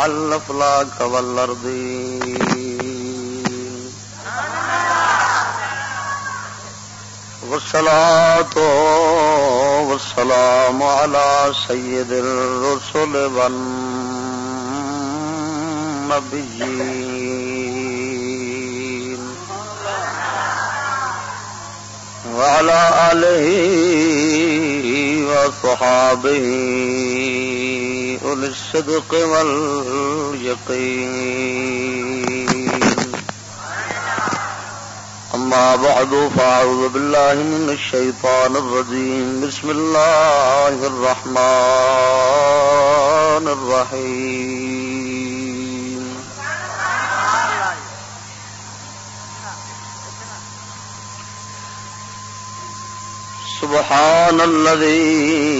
مع الأفلاك والأرض والصلاة والسلام على سيد الرسل والنبيين۔ وعلى آله وصحابه أولي الصدق واليقين. أما بعد، فأعوذ بالله من الشيطان الرجيم. بسم الله الرحمن الرحيم. سبحان الذي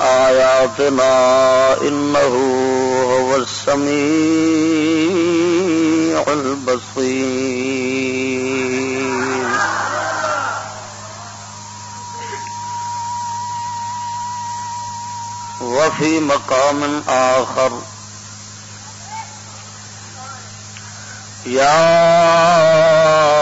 آياتنا إنه هو السميع البصير وفي مقام آخر يا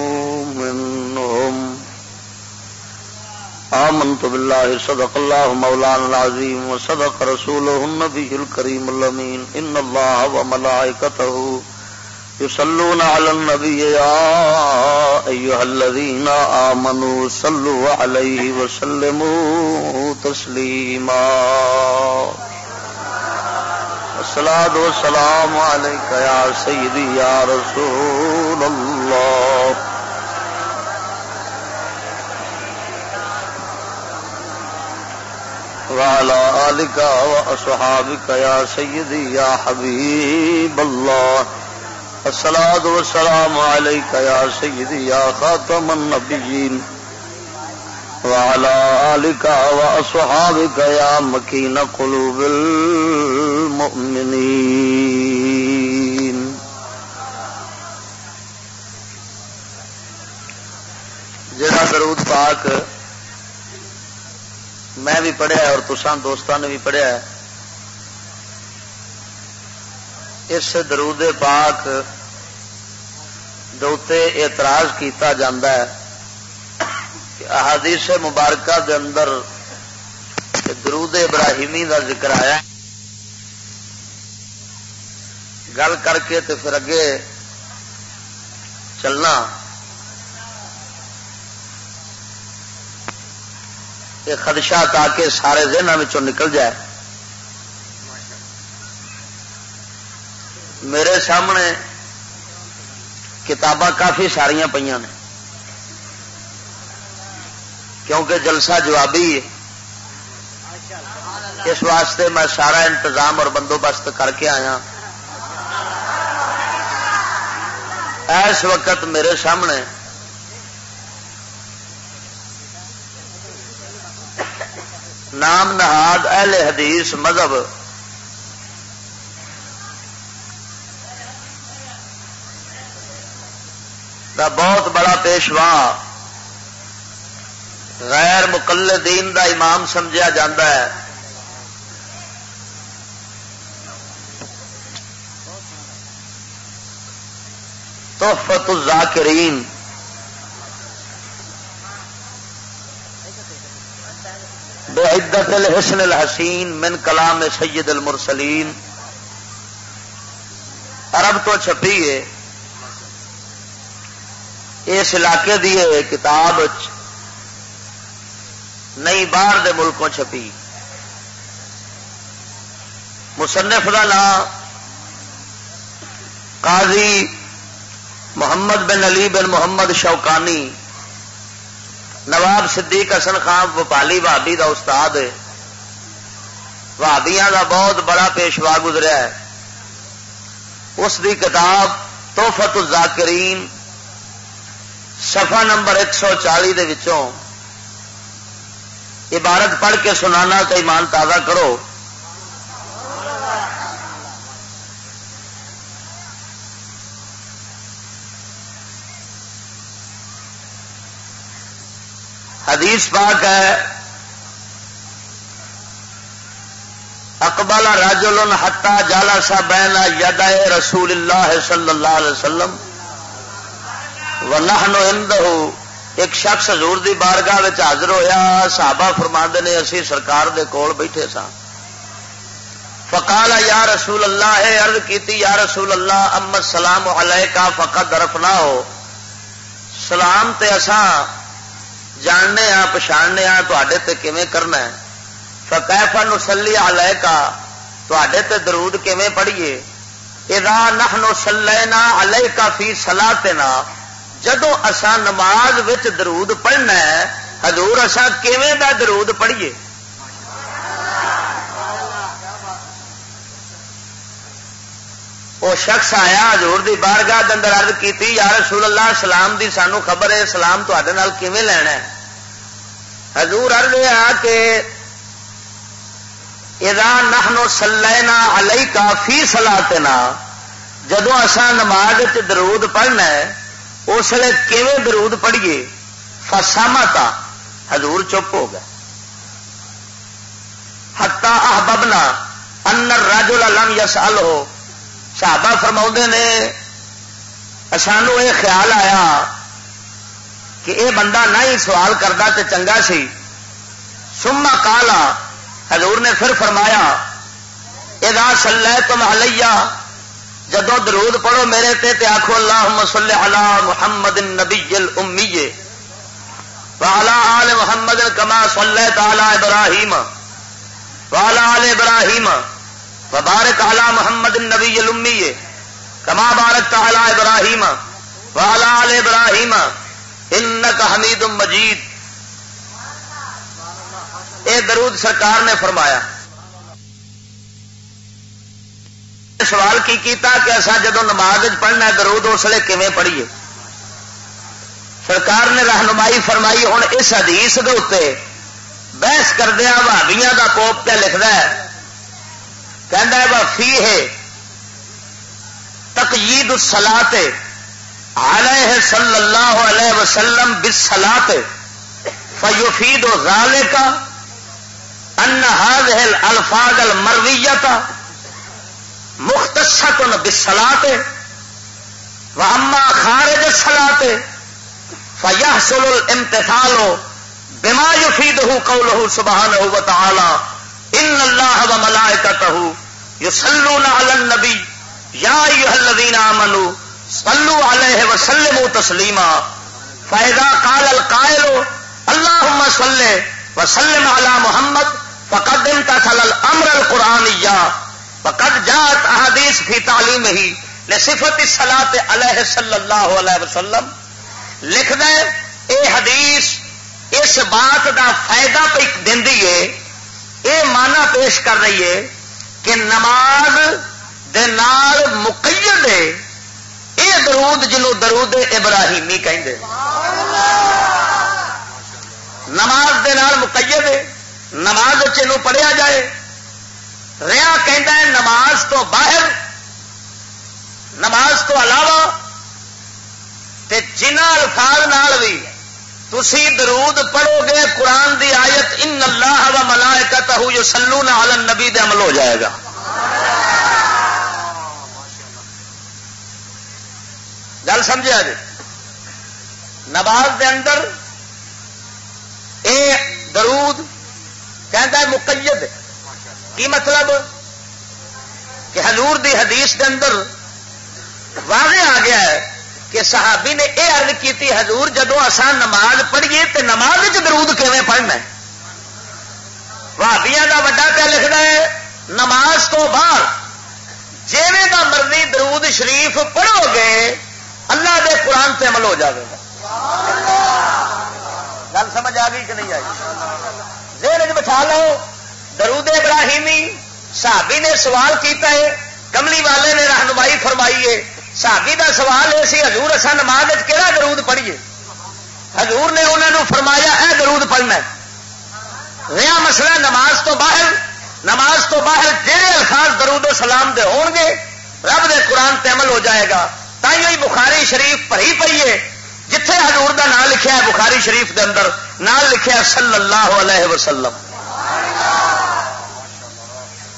آمنت بالله صدق الله مولانا العظيم وصدق رسوله النبي الكريم الأمين إن الله وملائكته يصلون على النبي يا أيها الذين آمنوا صلوا عليه وسلموا تسليما الصلاة والسلام عليك يا سيدي يا رسول الله وعلى آلك وأصحابك يا سيدي يا حبيب الله. الصلاة والسلام عليك يا سيدي يا خاتم النبيين. وعلى آلك وأصحابك يا مكين قلوب المؤمنين. جڑا درود پاک میں بھی پڑھیا اور تسان دوستان نے بھی پڑھیا ہے۔ اس درود پاک دوتے اعتراض کیتا جاندہ ہے کہ احادیث مبارکہ دے اندر درود ابراہیمی دا ذکر آیا گل کر کے تو پھر اگے چلنا۔ یہ خدشہ تاکہ سارے ذہنوں نکل جائے۔ میرے سامنے کتاباں کافی ساریا پہ کیونکہ جلسہ جوابی ہے۔ اس واسطے میں سارا انتظام اور بندوبست کر کے آیا۔ اس وقت میرے سامنے نام نہاد اہل حدیث مذہب۔ دا بہت بڑا پیشوا۔ غیر مقلدین دا امام سمجھا جاتا ہے۔ تحفت الذاکرین۔ بعدت الحسن الحسین من کلام سید المرسلین۔ عرب تو چھپی ہے۔ اس علاقے دی کتاب نئی باہر دے ملکوں چھپی۔ مصنف کا نام قاضی محمد بن علی بن محمد شوکانی۔ نواب صدیق حسن خان وپالی بھابی کا استاد ہے۔ بھابیاں کا بہت بڑا پیشوا گزرا ہے۔ اس دی کتاب توفت الزاکرین صفحہ نمبر ایک سو چالی عبارت پڑھ کے سنانا تو ایمان تازہ کرو۔ حدیث پاک ہے اقبال راجل ہتا جالا سا بہنا یدا رسول اللہ صلی اللہ علیہ وسلم و نہ ایک شخص حضور دی بارگاہ حاضر ہویا، صحابہ فرما نے، اسی سرکار دے کول بیٹھے سا فقال یا رسول اللہ ہے ارد کیتی، یا رسول اللہ امت سلام علیہ کا فقط درفنا ہو سلام تے اساں جاننے ہاں پچھاڑنے ہاں تے کیویں کرنا ہے؟ فکیفا نسلی علیہ کا تے درود کیویں پڑھیے؟ اذا نحن صلینا علیہ کا فی صلاتنا؟ جدو اسا نماز وچ درود پڑھنا ہے، حضور اسا کیویں دا درود پڑھیے؟ وہ شخص آیا، حضور دی بار بارگاہ اندر عرض کیتی یا رسول اللہ سلام دی سانو خبر ہے سلام تے لینا ہے حضور عرض ہے کہ اذا نحنو سلینا علیکا فی صلاتنا جدو اسا نماز درود پڑھنا ہے اس لیے کیون درود پڑھیے فساما حضور چپ ہو گیا ہتا احببنا ان الرجل لم یسال صحابہ فرما نے سانو یہ خیال آیا کہ اے بندہ نہ ہی سوال کرتا تے چنگا سی۔ سما کالا حضور نے پھر فرمایا ادا سلح تم حلیہ جدو درود پڑھو میرے تے تے آخو اللہ صلی علی محمد نبی امی والا آل محمد کما صلی تعالی ابراہیم والا آل ابراہیم، وبارک علی محمد نبی امی کما بارک تعالی ابراہیم والا آل ابراہیم ان حمید مجید اے درود سرکار نے فرمایا۔ سوال کی کیتا کہ اصا جدو نماز پڑھنا درود اس لیے کیون پڑھیے؟ سرکار نے رہنمائی فرمائی ہوں اس حدیث کے اتنے بحث کردیا بھابیا کا کوپ پہ لکھتا ہے۔ کہ فی ہے تقید سلاح علیہ صلی اللہ علیہ وسلم بسلاط فیوفید و غالے کا ان الفاظ المرویت مختصت بسلاتے و اما خارج سلاتے فیا سل ہو بما یفید ہو قول سبحان ہو تعالی ان اللہ و ملائکتہ یصلون علی النبی یا الذین آمنوا، صلوا علیہ وسلم تسلیما۔ فاذا قال القائل، اللهم صل وسلم على محمد، فقد انتصل الامر القرآنیہ فقد جات احادیث فی تعلیم ہی صفت سلاط علیہ صلی اللہ علیہ وسلم۔ لکھ دے، اے حدیث، اس بات دا فائدہ پہ دینی ہے، اے مانا پیش کر رہی ہے کہ نماز دے نال مقید اے درود جنو درود ابراہیمی کہیں نماز دے نال مقید ہے۔ نماز چنو پڑھیا جائے۔ ریا کہ نماز تو باہر، نماز تو علاوہ۔ تے جنہ الفاظ نال بھی تسی درود پڑھو گے، قرآن دی آیت ان اللہ و ملائکتہ یصلون علی النبی دے عمل ہو جائے گا۔ گل سمجھا جی نماز دے اندر اے درود کہہ مقید۔ کی مطلب؟ کہ حضور دی حدیث کے اندر واضح آ گیا ہے کہ صحابی نے یہ ارد کی حضور جدو آسان نماز پڑھیے تو نماز درود کیون پڑھنا بھابیا کا وا پہ لکھنا ہے، نماز تو بعد جیویں کا مرضی درود شریف پڑھو گے اللہ دے قرآن سے عمل ہو جائے گا۔ گل سمجھ آ گئی کہ نہیں آئی؟ ذہن بٹھا لو۔ درود ابراہیمی، صحابی نے سوال کیتا ہے، کملی والے نے رہنمائی فرمائی ہے۔ صحابی دا سوال یہ سی، حضور اصا نماز کہڑا درود پڑھیے؟ حضور نے انہوں نے فرمایا، اے درود پڑھنا رہا مسئلہ نماز تو باہر، نماز تو باہر جہے الفاظ درود و سلام دے ہون گے رب دے قرآن تے عمل ہو جائے گا۔ تھی بخاری شریف پری پی ہے جتھے حضور دا نام لکھا ہے بخاری شریف دے اندر نام لکھا صلی اللہ علیہ وسلم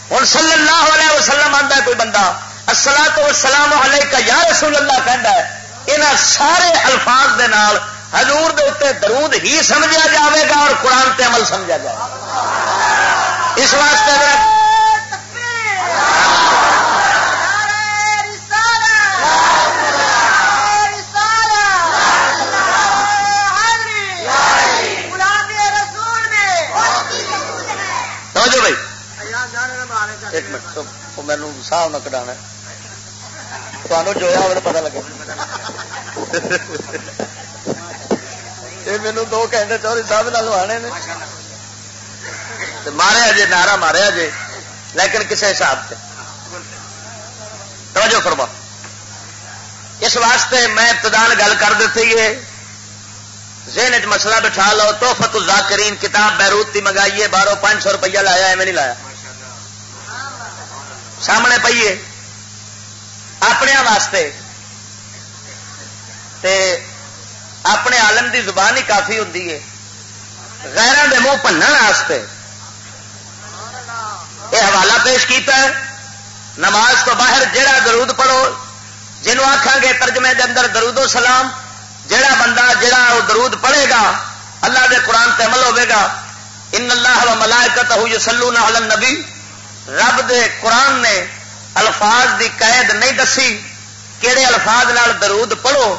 ہوں صلی اللہ علیہ وسلم آتا ہے کوئی بندہ اصلا تو سلام علیہ کا یا رسول اللہ کہہ ہے یہاں سارے الفاظ دے نال حضور دے اتنے درود ہی سمجھا جاوے گا اور قرآن تے عمل سمجھا جائے گا اس واسطے منٹ تو مینو ساہ نہ کٹا تمہیں جو ہے پتا لگے یہ مینو دو گھنٹے چوری صاحب لوانے نے مارے جی نعرہ مارے جی لیکن کسی حساب سے توجہ فرما اس واسطے میں ابتدان گل کر دیتی ہے ذہن چ مسئلہ بٹھا لو تو فتو ذاکرین کتاب بیروت کی منگائیے بارہ پانچ سو روپیہ لایا ایویں نہیں لایا سامنے پیے اپنے واسطے۔ تے اپنے عالم دی زبان ہی کافی ہوں غیران دے منہ واسطے۔ یہ حوالہ پیش کیتا ہے۔ نماز تو باہر جہا درود پڑھو، جنہوں آخان گے ترجمے دے اندر درود و سلام جہا بندہ جہا وہ درود پڑھے گا، اللہ دے قرآن تے عمل ہوے گا۔ ان اللہ و ملائکت ہو سلو نہ رب دے قرآن نے الفاظ دی قید نہیں دسی کہڑے الفاظ نال درود پڑھو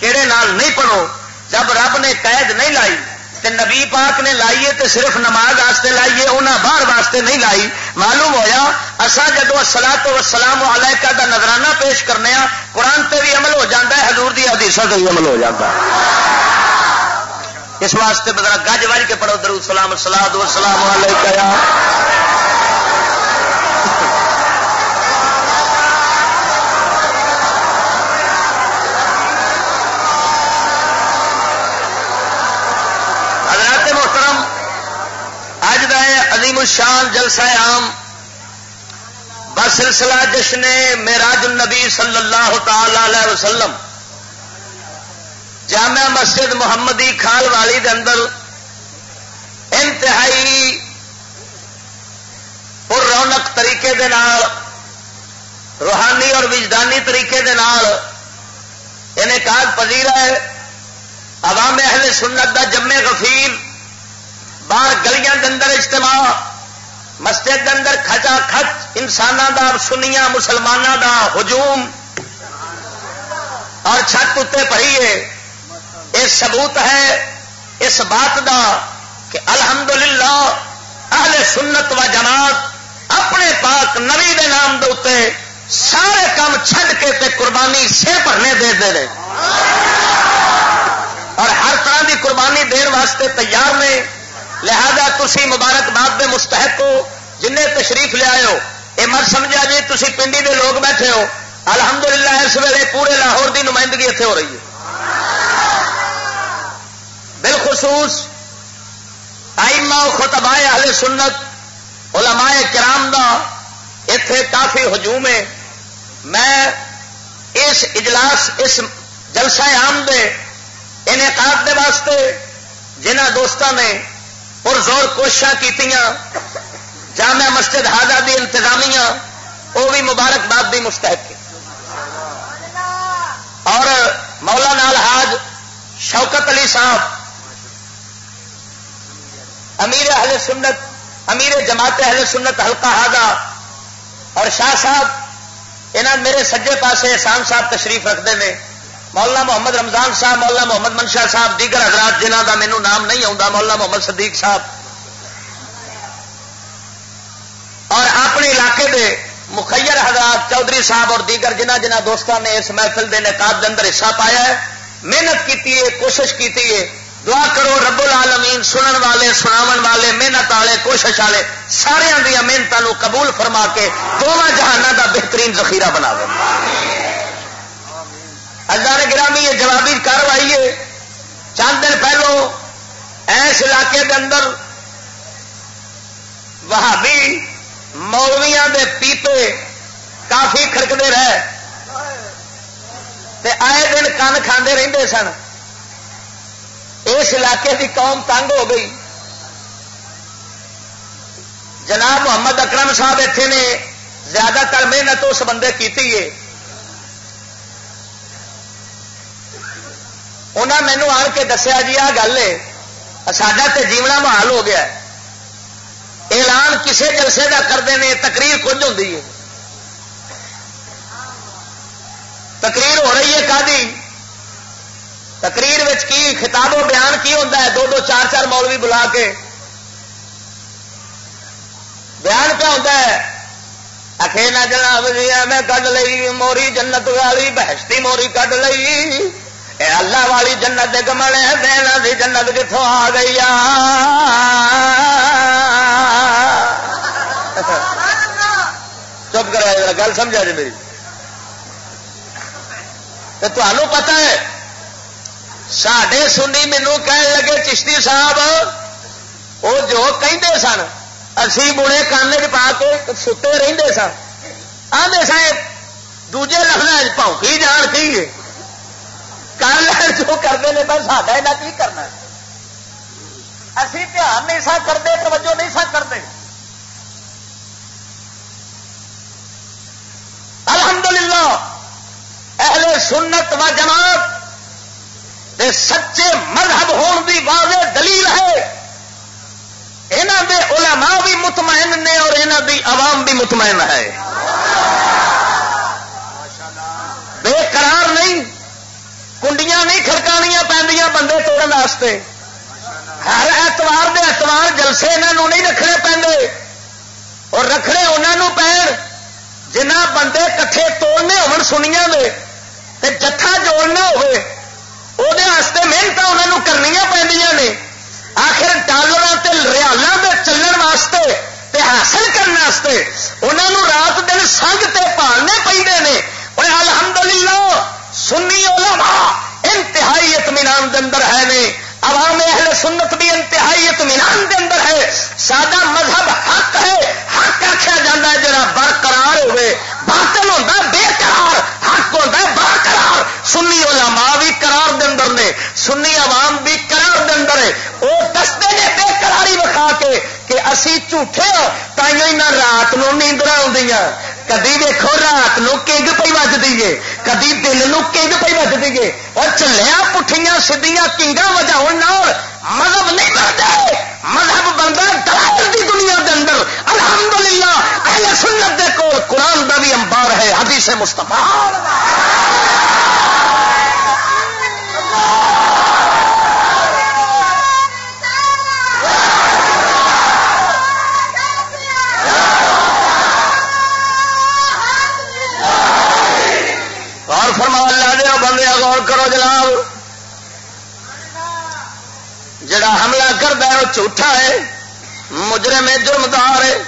کہڑے نال نہیں پڑھو۔ جب رب نے قید نہیں لائی تے نبی پاک نے لائیے تے صرف نماز واسطے لائیے انہیں باہر واسطے نہیں لائی، معلوم ہویا اصا جدو سلا تو سلام علیکہ دا نظرانہ پیش کرنے ہاں قرآن تے بھی عمل ہو جاتا ہے، حضور دی حدیث سے بھی عمل ہو جاتا ہے۔ اس واسطے بدلا گج وج کے پڑھو، درود، سلام سلاد سلام علیکہ عظیم الشان جلسہ عام بسلسلہ جشن میراج النبی صلی اللہ تعالی وسلم جامع مسجد محمدی کھال والی دے اندر انتہائی پر رونق طریقے دے نال، روحانی اور وجدانی طریقے دے نال انعقاد پذیر ہے۔ عوام اہل سنت دا جمے غفیر باہر گلیاں اندر اجتماع، مسجد اندر کھچا کھچ انسان دا سنیا مسلمانوں دا ہجوم۔ اور چھت اتنے پڑی ہے۔ یہ سبوت ہے، اس بات دا کہ الحمدللہ اہل سنت و جماعت اپنے پاک نبی دے نام دے سارے کام چھڈ کے تے قربانی سے بھرنے دے دے رہے اور ہر طرح دی قربانی دین واسطے تیار نے۔ لہذا تسی مبارکباد دے مستحق ہو جن تشریف لیا ہو۔ یہ مت سمجھا جی تھی پنڈی دے لوگ بیٹھے ہو۔ الحمدللہ، اس ویلے پورے لاہور دی نمائندگی اتنے ہو رہی ہے۔ بالخصوص آئما خطبہ اہل سنت، علماء کرام دا اتے کافی ہجوم ہے۔ میں اس اجلاس، اس جلسہ عام دے انعقاد دے واسطے جنہ دوستوں نے زور کوششاں کی جامع مسجد ہاضا دی انتظامیہ وہ بھی مبارکباد بھی مستحق اور مولا نال حاج شوکت علی صاحب، امیر اہل سنت، امیر جماعت اہل سنت ہلکا ہاضا اور شاہ صاحب یہاں میرے سجے پاسے احسان صاحب تشریف رکھتے ہیں۔ مولانا محمد رمضان صاحب، مولانا محمد منشا صاحب، دیگر حضرات جنہ کا مینو نام نہیں آتا مولانا محمد صدیق صاحب۔ اور اپنے علاقے دے مخیر حضرات چودھری صاحب اور دیگر جنہ جنہ دوستوں نے اس محفل کے نکات کے اندر حصہ پایا ہے، محنت کی کوشش کی دعا کرو رب العالمین سنن والے سناو والے، محنت والے، کوشش والے سارے دیا محنتوں قبول فرما کے دونوں جہانوں کا بہترین ذخیرہ بنا دو ہزار گرامی یہ جوابی کاروائی ہے۔ چند دن پہلو ایس علاقے کے اندر وہابی مولویا دے پیپے کافی کھڑکتے رہے۔ آئے دن کن کھانے رہتے سن۔ اس علاقے کی قوم تنگ ہو گئی۔ جناب محمد اکرم صاحب اتنے نے زیادہ تر محنت اس بندے کی انہیں مینو آن کے دسیا جی آ گل ہے ساڈا تو جیونا محال ہو گیا اعلان کسے جلسے کا کرتے ہیں تقریر کچھ ہوتی ہے تقریر ہو رہی ہے کا تقریر کی خطاب و بیان کی ہوتا ہے دو دو چار چار مولوی بلا کے بیان کیا ہوتا ہے اکے نہ جناب جی میں کڈ لی موری جنت والی بہشتی موری کڈ لی اے اللہ والی جنت کملے دینا دی جنت کتوں آ گئی چپ کرا گل سمجھا جی میری۔ تو پتا ہے سڈے سنی مینو کہ لگے، چشتی صاحب وہ جو کہتے سن، اسی بڑے کان چ پا کے ستے رہتے سن۔ آدھے سن، دوجے لفظ پونکی جان کی کر کرتے ہیں پر ساڈا یہاں کی کرنا اسی دھیان نہیں سا کرتے، توجہ نہیں سا کرتے۔ الحمدللہ، اہل سنت و جماعت دے سچے مذہب ہون دی واضح دلیل ہے۔ یہاں دے علماء بھی مطمئن نے اور یہاں دی عوام بھی مطمئن ہے۔ نہیں کھڑکانیاں پہ بندے توڑنے ہر اتوار دے اتوار جلسے یہاں نہیں رکھنے پہ اور رکھنے انہوں پہ جنہ بندے کٹھے توڑنے ہو سنیا دے جتھا جوڑنا ہوئے وہ محنت انہوں کرنی پہ آخر ڈالر ریالوں کے چلن واسطے تے حاصل کرنے انہوں رات دن سنگ تے پالنے پہ اور الحمد للہ سنی علماء انتہائی اطمینان کے اندر ہے نے، عوام اہل سنت بھی انتہائی اطمینان کے اندر ہے۔ سادہ مذہب حق ہے، حق آخیا جا جا برقرار ہوئے۔ باطل ہوتا بے قرار حق ہوتا ہے، برقرار۔ سنی علماء بھی قرار دے اندر نے، سنی عوام بھی قرار دے اندر ہے۔ وہ دستے نے بے قراری بکھا کے کہ اسی جھوٹے ہو تھی نہ رات نو نیندر آدی کدی دیکھو رات نو کنگ پی بجتی ہے کدی دل نو کنگ پی بجتی ہے اور چلیا پٹھیاں سدیاں کنگا وجاؤ مذہب نہیں بنتا مذہب بنتا دلائل دی دنیا دے اندر۔ الحمدللہ، اہل سنت دے کول قرآن دا بھی امبار ہے، حدیث مستفا اور فرما اللہ دیا بندے غور کرو جناب۔ جڑا حملہ کرتا ہے وہ جھوٹا ہے، مجرم جرمدار ہے۔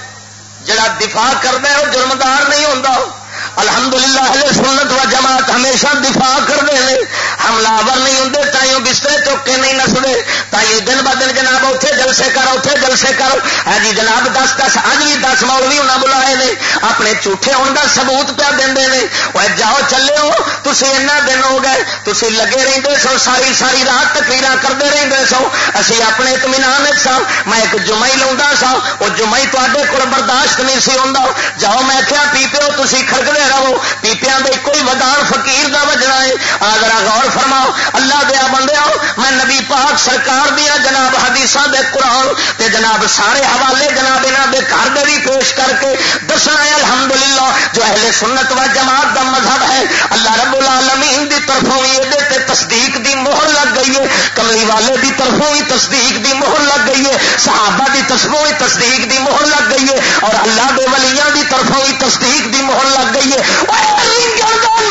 جڑا دفاع کرتا ہے وہ جرمدار نہیں ہوتا الحمدللہ اہل سنت و جماعت ہمیشہ دفاع کرتے ہیں۔ حملہ ور نہیں ہوں تائیوں بسترے چک کے نہیں نستے تائیوں دن ب دن جناب اتنے جلسے کر اتنے جلسے کر۔ ہے جی جناب دس دس، اج بھی دس مول بھی انہیں بلائے نے۔ اپنے جھوٹے ہونے کا سبوت پیا دے وہ جاؤ چلے ہو تھی اینا دن ہو گئے۔ تھی لگے رہتے سو، ساری ساری رات تقریر کرتے رہتے سو۔ اسی اپنے اطمینان سا، میں ایک جمعی لا سا۔ وہ جمعی تے کو برداشت نہیں سی آتا جاؤ میں کیا پیتے ہو تھی کھڑکتے رہو۔ پیپیا کوئی ودان فقیر دا وجنا ہے۔ آگر غور فرماؤ۔ اللہ دیا بندے آؤ میں نبی پاک سرکار دیا جناب حدیث دے قرآن تے جناب سارے حوالے جناب یہاں دے گھر دے بھی پیش کر کے دسنا ہے، الحمدللہ، جو اہل سنت و جماعت دا مذہب ہے۔ اللہ رب العالمین دی طرفوں بھی تصدیق دی مہر لگ گئی ہے۔ کملی والے دی طرفوں بھی تصدیق دی مہر لگ گئی ہے۔ صحابہ دی طرفوں بھی تصدیق دی مہر لگ گئی ہے۔ اور اللہ دے ولیاں دی طرفوں بھی تصدیق دی مہر لگ گئی ہے۔ مذہب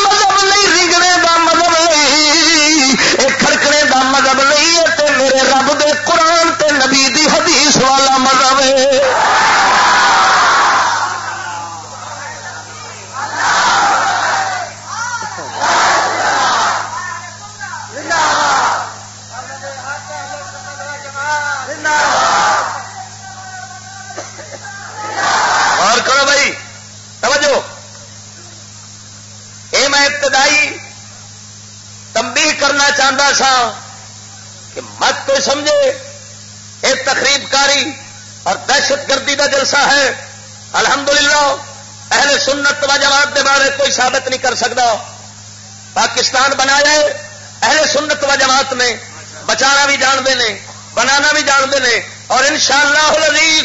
چاہتا سا کہ مت کوئی سمجھے ایک تقریب کاری اور دہشت گردی کا جلسہ ہے۔ الحمدللہ، اہل سنت و جماعت کے بارے کوئی ثابت نہیں کر سکتا پاکستان بنایا ہے، اہل سنت و جماعت نے۔ بچانا بھی جانتے ہیں بنانا بھی جانتے ہیں اور انشاءاللہ شاء اللہ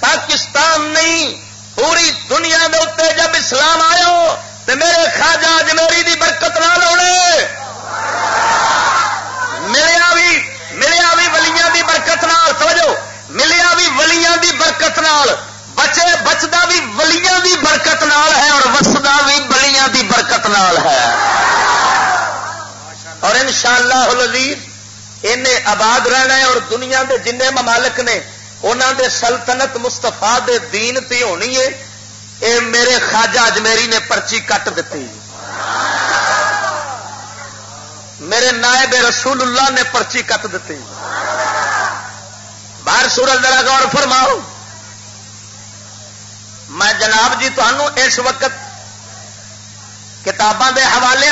پاکستان نہیں، پوری دنیا کے اتنے جب اسلام آیا تو میرے خواجہ اجمیری دی برکت نہ لوڑے ملیا بھی ملیا بھی ولیاں دی برکت نال، سمجھو؟ ملیا بھی ولیاں دی برکت نال۔ بچے بچتا بھی ولیاں دی برکت نال ہے اور وسدا بھی ولیاں دی برکت نال ہے۔ اور ان شاء اللہ آباد رہنا ہے اور دنیا دے جن ممالک نے انہوں دے سلطنت مستفا دے دین تی ہونی ہے۔ اے میرے خواجہ اجمیری نے پرچی کٹ دیتی میرے نائب رسول اللہ نے پرچی کٹ دیتی۔ باہر سورج ذرا غور فرماؤ۔ میں جناب جی تمہوں اس وقت کتاباں کے حوالے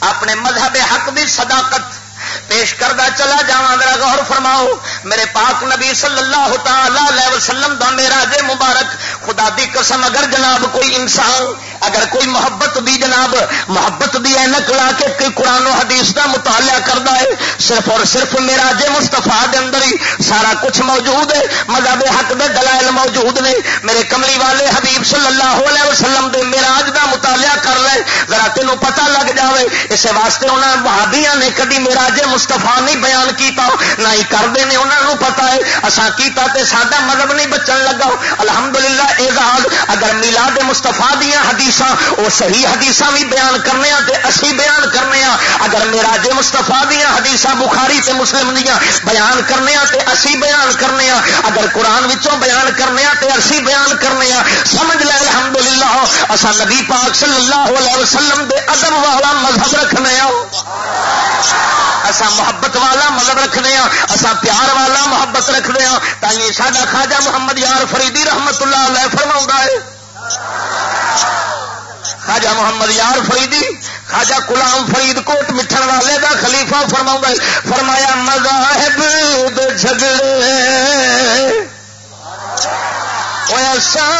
اپنے مذہب حق کی صداقت پیش کردہ چلا جا میرا غور فرماؤ۔ میرے پاک نبی صلی اللہ تعالی وسلم دا میرا جے مبارک، خدا دی قسم اگر جناب کوئی انسان اگر کوئی محبت دی جناب، محبت دی اینک لا کے کوئی قرآن و حدیث دا مطالعہ کرتا ہے، صرف اور صرف میرا جے مستفا دے اندر ہی سارا کچھ موجود ہے، مذہب حق دے دلائل موجود نے، میرے کملی والے حبیب صلی اللہ علیہ وسلم دے میراج دا مطالعہ کر لے ذرا تینوں پتہ لگ جاوے اس واسطے انہوں بہادیاں نے کدی میرا جے مستفا نہیں بیان کیتا، نہ ہی کرتے ہیں انہوں نے پتا ہے۔ اصا کیتا تے ساڈا مذہب نہیں بچن لگا۔ الحمدللہ اعزاز اگر میلاد مستفا دیا حدیث وہ صحیح حدیث بھی بیان کرنے تے اسی بیان کرنے اگر میرا جے مستفا دیا حدیث بخاری تے مسلم دیا بیان کرنے تے اسی بیان کرنے اگر قرآن وچوں بیان کرنے تے اسی بیان کرنے سمجھ لے، الحمدللہ اصا نبی پاک صلی اللہ علیہ وسلم دے ادب والا مذہب رکھنے اسا محبت والا مذہب رکھنے ہاں اسا پیار والا محبت رکھنے ہاں تھی ساڈا خواجہ محمد یار فریدی رحمت اللہ علیہ فرما ہے۔ خواجہ محمد یار فریدی، خواجہ کلام فرید کوٹ مٹھن والے دا خلیفہ فرما فرمایا، مذاہب جھگڑے۔ ایسا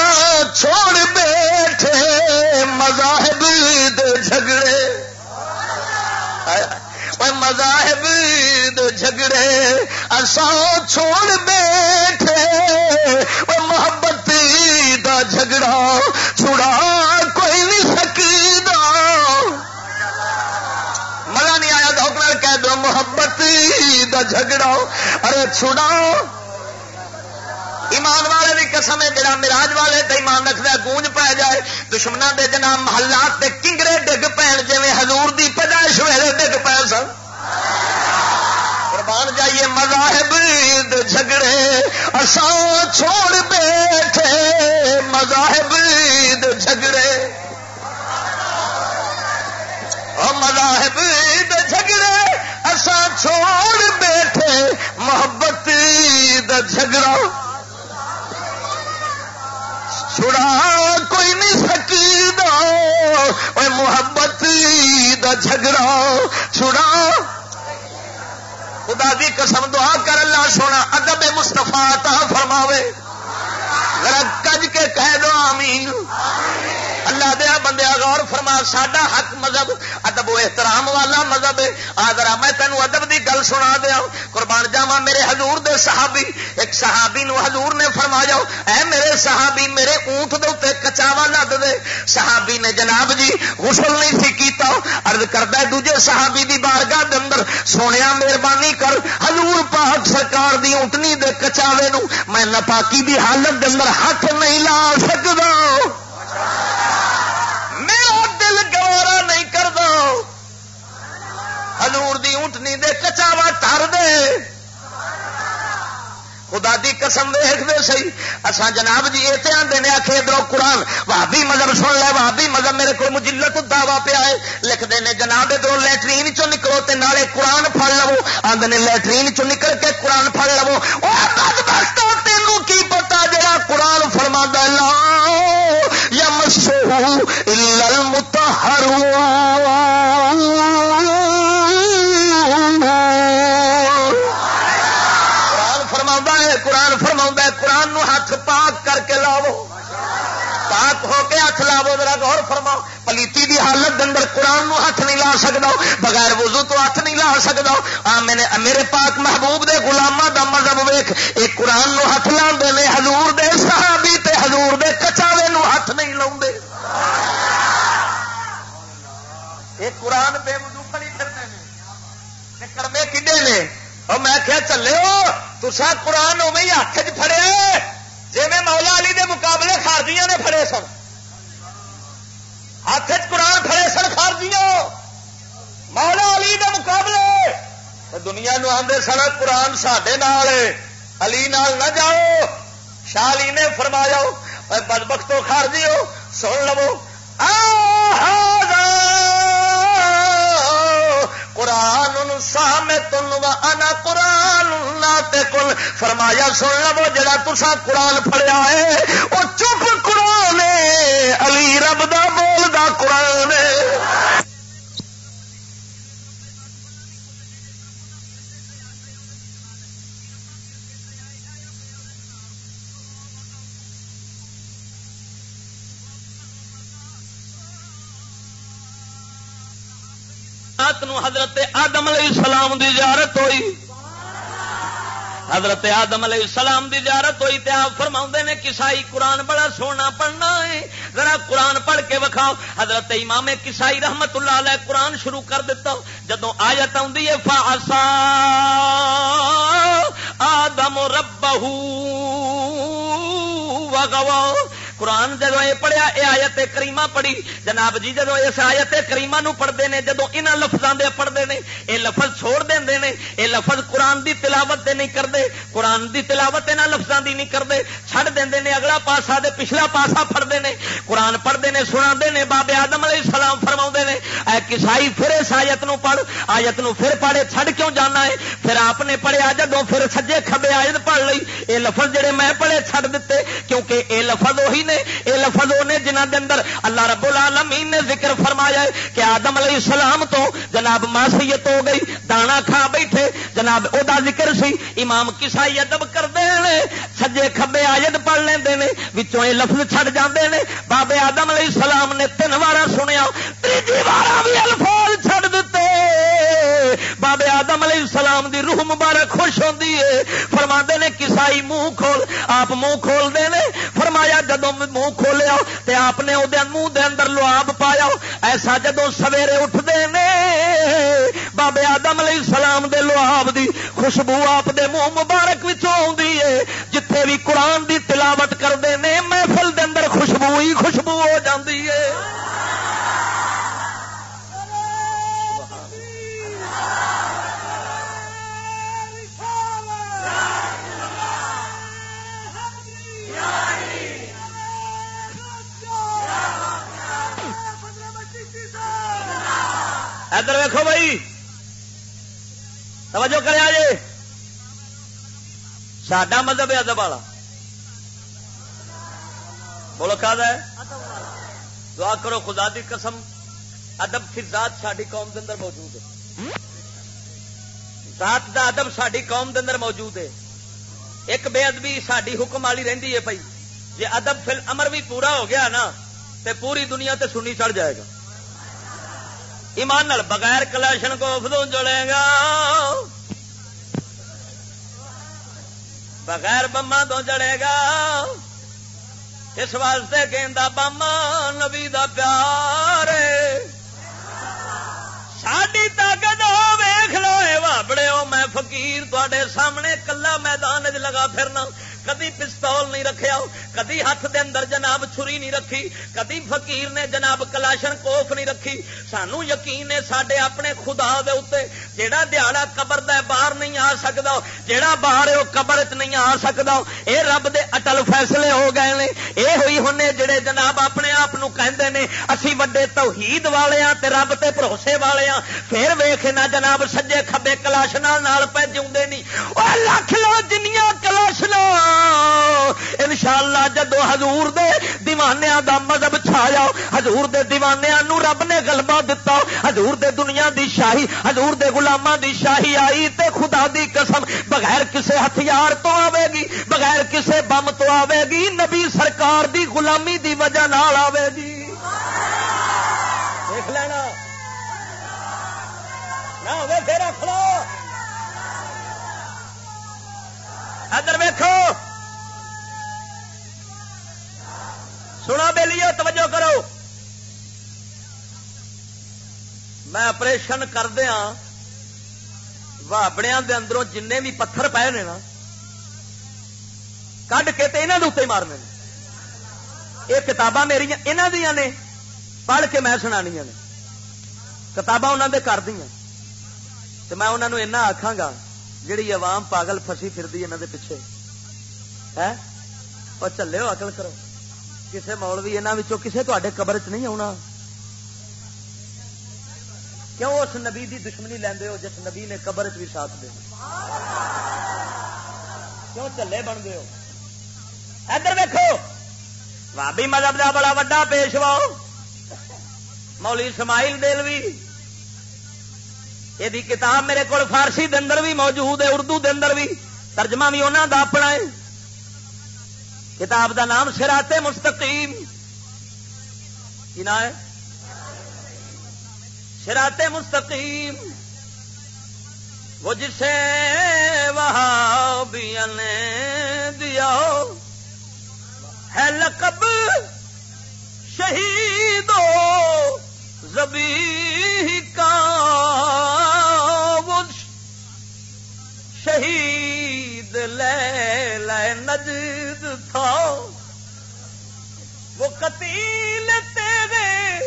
چھوڑ بیٹھے، مذاہب جھگڑے۔ مذاہب جھگڑے اصا چھوڑ بیٹھے۔ محبت دا جھگڑا چھڑا محبت دا جھگڑا ارے چھڑا ایمان والے بھی قسم ہے، جڑا مراج والے تو ایمان رکھتا گونج پی جائے۔ دشمنوں کے جناب محلات کنگرے ڈگ پی جی ہزور کی پیدائش ویلے ڈگ پے سن۔ قربان جائیے، مذاہب جھگڑے۔ اساں چھوڑ بیٹھے، مذاہب جھگڑے۔ مذاہب جھگڑے اساں چھوڑ بیٹھے، محبت جھگڑا۔ چھڑا کوئی نہیں سکی دو محبت دا جھگڑا۔ چھڑا۔ خدا دی قسم دعا کر اللہ سونا، ادب مستفا تا فرماوے۔ ذرا کج کے کہہ دو، آمین۔ اللہ دیا بندے غور فرما، ساڈا حق مذہب ادب و احترام والا مذہب ہے۔ آدرا میں تینوں ادب دی گل سنا دیا قربان جاوا میرے حضور دے صحابی، ایک صحابی نو حضور نے فرما جاؤ اے میرے صحابی، میرے اونٹ دے اتنے کچاوا لد دے۔ صحابی نے جناب جی غسل نہیں سی کیتا، عرض کردا دوجے صحابی دی بارگاہ دے اندر سونیا مہربانی کر، حضور پاک سرکار دی اونٹنی دے کچاوے نو میں نپاکی دی حالت دے اندر ہاتھ نہیں لا سکدا۔ ہزور کی اونٹنی دے کچاوا ٹر دے۔ خدا دی قسم ویخ دے سی اسا جناب جی یہ آدھے نے آخے ادھر قرآن بھابی مذہب سن لے بھابی مذہب میرے کو مجلت دعوی پیا ہے۔ لکھتے ہیں جناب ادھر لٹرین چو نکلو تے نالے قرآن پڑ لو۔ آدھے نے لٹرین چو نکل کے قرآن پڑ لو۔ تینوں کی پتا جا قرآن فرما لا یا مسو المتحر کر کے لاو پاک ہو کے ہاتھ لاو ذرا غور فرماؤ پلیتی دی حالت اندر قرآن نو ہاتھ نہیں لا سکتا بغیر وضو تو ہاتھ نہیں لا سکتا ہاں میں نے میرے پاک محبوب دے گلاما دا مذہب ویخ یہ قرآن نو ہاتھ لا دے حضور دے صحابی تے حضور دے کچاوے نو ہاتھ نہیں لاؤ یہ قرآن بے وضو کھڑی کرنے کرمے کڈے نے اور میں کیا چلے ہو تسا قرآن اوے ہاتھ چ فڑے جی میں مولا علی دے مقابلے خارجیاں نے فڑے سن۔ ہاتھ قرآن فڑے سن خارجیاں۔ مولا علی دے مقابلے۔ دنیا نو آدھے سن قرآن سڈے نال علی نال نہ جاؤ۔ شالی نے فرما جاؤ بد بختو خارجی ہو سن لو۔ قرآن سامتن و انا قرآن کل۔ فرمایا، سن لو جڑا تسا قرآن پڑیا ہے، وہ چپ قرآن علی رب دا بول دا قرآن حضرت آدم علیہ السلام دی زیارت ہوئی۔ حضرت آدم علیہ السلام دی زیارت ہوئی تے آپ فرما نے کسائی قرآن بڑا سونا پڑھنا ہے۔ ذرا قرآن پڑھ کے وکھاؤ۔ حضرت امام کسائی رحمت اللہ علیہ قرآن شروع کر دیتا۔ جدو آیت آدھی ہے فاسا آدم ربہ وغوا۔ قرآن جدو یہ پڑھیا یہ آیت کریما پڑھی۔ جناب جی جدو اس آیت کریما نو پڑھتے ہیں جدو یہاں لفظوں کے پڑھتے ہیں یہ لفظ چھوڑ دیں یہ لفظ قرآن دی تلاوت دے نہیں کرتے قرآن دی تلاوت یہاں لفظوں دی نہیں کرتے چھڑ دیں اگلا پاسا دے پچھلا پاسا پڑھتے ہیں قرآن پڑھتے ہیں سنا نے، بابے آدم علیہ السلام فرما نے، اے کسائی پھر اس آیت نو پڑھ، آیت نو پھر پڑھے چھڑ کیوں جانا ہے؟ پھر آپ نے پڑھیا، جدو پھر سجے کھبے آیت پڑھ لی یہ لفظ جڑے میں پڑھے چھڑ دیتے کیونکہ یہ لفظ وہی نے یہ لفظ نے جنہ دے اندر اللہ رب العالمین نے ذکر فرمایا ہے کہ آدم علیہ السلام تو جناب ماسیت ہو گئی، دانا کھا بیٹھے، جناب او دا ذکر سی، امام کسائی ادب کرتے ہیں سجے کھبے آیت پڑھ لیں وچوں یہ لفظ چھڑ جاندے نے، بابے آدم علیہ السلام نے تین وار سنیا، تیجی بار بھی الفاظ چھڑ دیتے۔ بابے آدم علیہ السلام دی روح مبارک خوش ہوتی ہے۔ فرما نے کسائی منہ کھول، آپ منہ کھول دے فرمایا جدو منہ کھولیا تے آپ نے وہ منہ دے اندر لواب پایا ایسا جدو سویرے اٹھتے ہیں بابے آدم علیہ السلام دے لواب دی خوشبو آپ دے منہ مبارک ہے۔ جتھے بھی قرآن دی تلاوت کرتے ہیں محفل دے اندر خوشبو ہی خوشبو ہو جاندی ہے۔ ادھر ویکو بھائی۔ توجہ کرے جی ساڈا مذہب ہے ادب والا۔ بولو کا دعا کرو خدا دی قسم، ادب پھر ذات ساری قوم کے اندر موجود ہے۔ ذات دا ادب ساری قوم کے اندر موجود ہے۔ ایک بے ادبی ساری حکم والی رہی ہے پی جی ادب فل امر بھی پورا ہو گیا نا، تے پوری دنیا تے سنی چڑھ جائے گا۔ ایمان نال بغیر کلاشن کو افدوں جڑے گا۔ بغیر بما تو جڑے گا۔ اس واسطے کہ بم نبی دا پیار ساری طاقت ویخ لو بابڑے ہو، میں فقیر تے سامنے کلا میدان چ لگا پھرنا۔ کدی پستول نہیں رکھیا، کدی ہاتھ دے اندر جناب چھری نہیں رکھی، کدی فقیر نے جناب کلاشن کوف نہیں رکھی۔ سانو یقین ہے سڈے اپنے خدا دے اتنے جیڑا دیہڑا قبر دے باہر نہیں آ سکتا جیڑا باہر ہے وہ قبر چ نہیں آ سکتا اے رب دے اٹل فیصلے ہو گئے نے، اے ہوئی ہونے جڑے جناب اپنے آپ کہندے نے، اسی وڈے توحید والے ہاں تے رب تے بھروسے والے ہاں۔ پھر ویخ نہ جناب سجے کھبے کلاشنا پہ جی نہیں لکھ لو جنیاں کلاشنا ان شاء اللہ جدو ہزور دے دیوانیا دا مذہب چھایا ہزور دے دیوانیا نو رب نے گلبا دتا ہزور دے دنیا دی شاہی ہزور دے گلاما دی شاہی آئی تے خدا دی قسم بغیر کسے ہتھیار تو آئے گی، بغیر کسے بم تو آئے گی، نبی سرکار دی غلامی دی وجہ نال آئے گی۔ دیکھ لینا۔ نہ ہوئے پھر رکھ لو ادھر ویکو سنا بے لیے توجہ کرو۔ میں آپریشن کردیا ہاں۔ وابڑیا اندروں جن بھی پتھر پے نے نا کھ کے یہاں کے اتنے مارنے یہ کتاباں میری یہاں دیا نے، پڑھ کے میں سنا نے۔ کتاباں انہوں نے کر دیا تو میں انہوں نے آخا گا جیڑی عوام پاگل فسی پھر یہاں کے پیچھے۔ ہے اور چلے ہو اکل کرو۔ کسی مولوی یہاں کسی تے قبر چ نہیں آنا کیوں اس نبی دی دشمنی لیندے ہو جس نبی نے قبر چ بھی ساتھ دے؟ کیوں چلے بن گئے ہو؟ ادھر ویکو بھابی مذہب کا بڑا وا پیشوا۔ مولی اسماعیل دلوی یہ کتاب میرے کو فارسی دن بھی موجود ہے اردو دن بھی ترجمہ بھی انہوں کا اپنا ہے کتاب دا نام سراتے مستقیم کی نام ہے سراتے مستقیم وہ جسے وہاں نے دیا ہے لقب شہید زبی کا شہید لے لے نجد تھا۔ وہ قتیل تیرے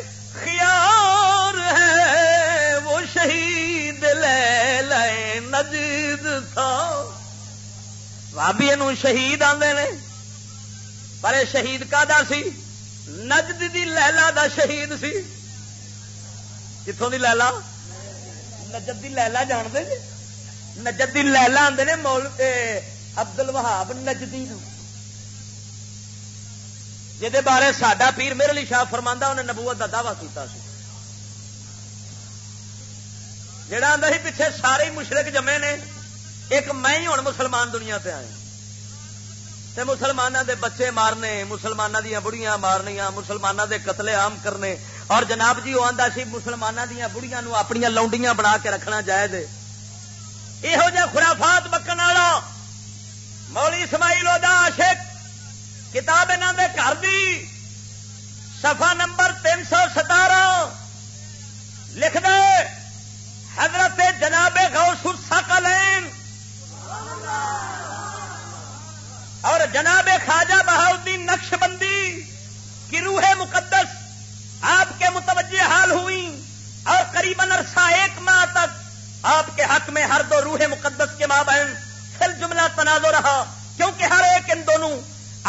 خیار ہے وہ شہید لے لے نجد تھا۔ بھابی شہید آدھے نے۔ پر شہید کا دا سی؟ نجد دی لیلا دا شہید سی۔ کتوں دی لیلا؟ نجد دی لیلا جان دے جی؟ نجدی لیلا آدھے نے مول ابدل وہاب نجدی جہد بارے ساڈا پیر میرے لیے شاہ فرما انہیں نبوت کا دعوی کیا جڑا آتا سی پیچھے سارے مشرق جمے نے ایک میں ہی ہوں مسلمان دنیا پہ آیا تے مسلمانوں دے بچے مارنے مسلمانوں دیا بڑیاں مارنیا مسلمانوں دے قتل عام کرنے اور جناب جی وہ آتا سی مسلمانوں دیا بڑیاں اپنی لونڈیاں بنا کے رکھنا جائے دے یہو جہ خرافات بکن والا مولی اسماعیل عاشق کتاب انہوں دے گھر دی سفا نمبر تین سو ستارہ لکھ دے حضرت جناب غوث الثقلین اور جناب خواجہ بہاؤدین نقش بندی کی روح مقدس آپ کے متوجہ حال ہوئی اور قریب عرصہ ایک ماہ تک آپ کے حق میں ہر دو روح مقدس کے ماں بہن جملہ تنازع رہا، کیونکہ ہر ایک ان دونوں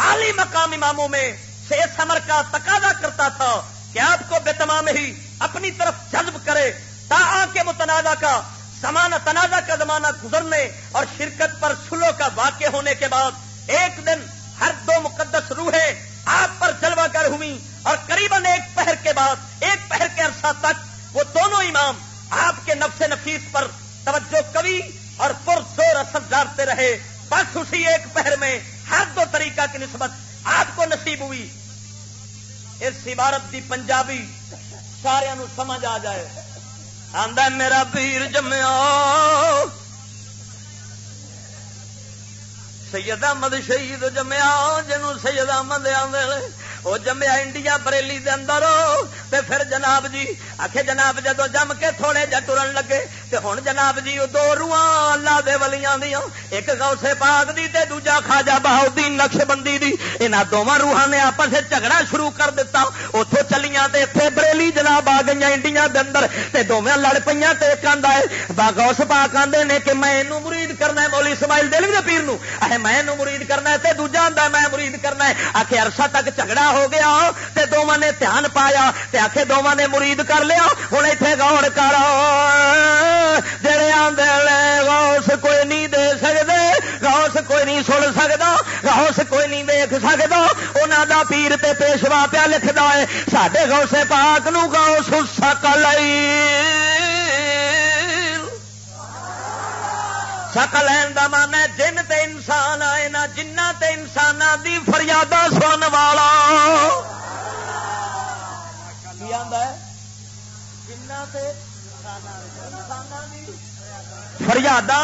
عالی مقام اماموں میں سے سمر کا تقاضا کرتا تھا کہ آپ کو بے تمام ہی اپنی طرف جذب کرے، تا کے متنازع کا، زمانہ تنازع کا زمانہ گزرنے اور شرکت پر سلو کا واقع ہونے کے بعد ایک دن ہر دو مقدس روحیں آپ پر جلوہ کر ہوئی اور قریب ایک پہر کے بعد، ایک پہر کے عرصہ تک وہ دونوں امام آپ کے نفس نفیس پر توجہ کبھی اور پرزور اثر ڈالتے رہے۔ بس اسی ایک پہر میں ہر دو طریقہ کی نسبت آپ کو نصیب ہوئی۔ اس عبارت دی پنجابی سارا سمجھ آ جائے۔ آدھا میرا پیر جمیا سید احمد شہید جمیا جنوں سید احمد آدھے وہ جمیا انڈیا بریلی دے اندر تے پھر جناب جی آخے جناب جدو جم کے تھوڑے جا ٹرن لگے، تے ہوں جناب جی دو روح اللہ دے ولیاں دیا ایک گوسے پاک دی تے دوجا خاجا بہاؤدین نقش بندی دی۔ یہاں دونوں روحان نے آپس جھگڑا شروع کر دیتا اتوں چلیاں تے اتنے بریلی جناب آ گئی انڈیا دے اندر، تے دونوں لڑ پہ تے ایک آدھا ہے گوس پاک آدھے نے کہ میں یہ مرید کرنا ہے مولی اسماعیل دل دے پیر نو۔ میں مرید کرنا ہے تے دوجا آدھا میں مرید کرنا ہے۔ آخر عرصہ تک جھگڑا ہو گیا تے دونوں نے دھیان پایا تے آخے دونوں نے مرید کر لیا۔ ہوں اتنے گور کرو جڑے آدھے غوث کوئی نہیں دے سکتے غوث کوئی نہیں سن سکتا غوث کوئی نہیں دیکھ سکتا انہوں دا پیر تے پیشوا پیا لکھتا ہے سڈے گوسے پاک نو غوث سکل شکل دا من جن تے انسان آئے نا، جنہ تے انسان دی فریادہ سن والا۔ جنہ تے فریادہ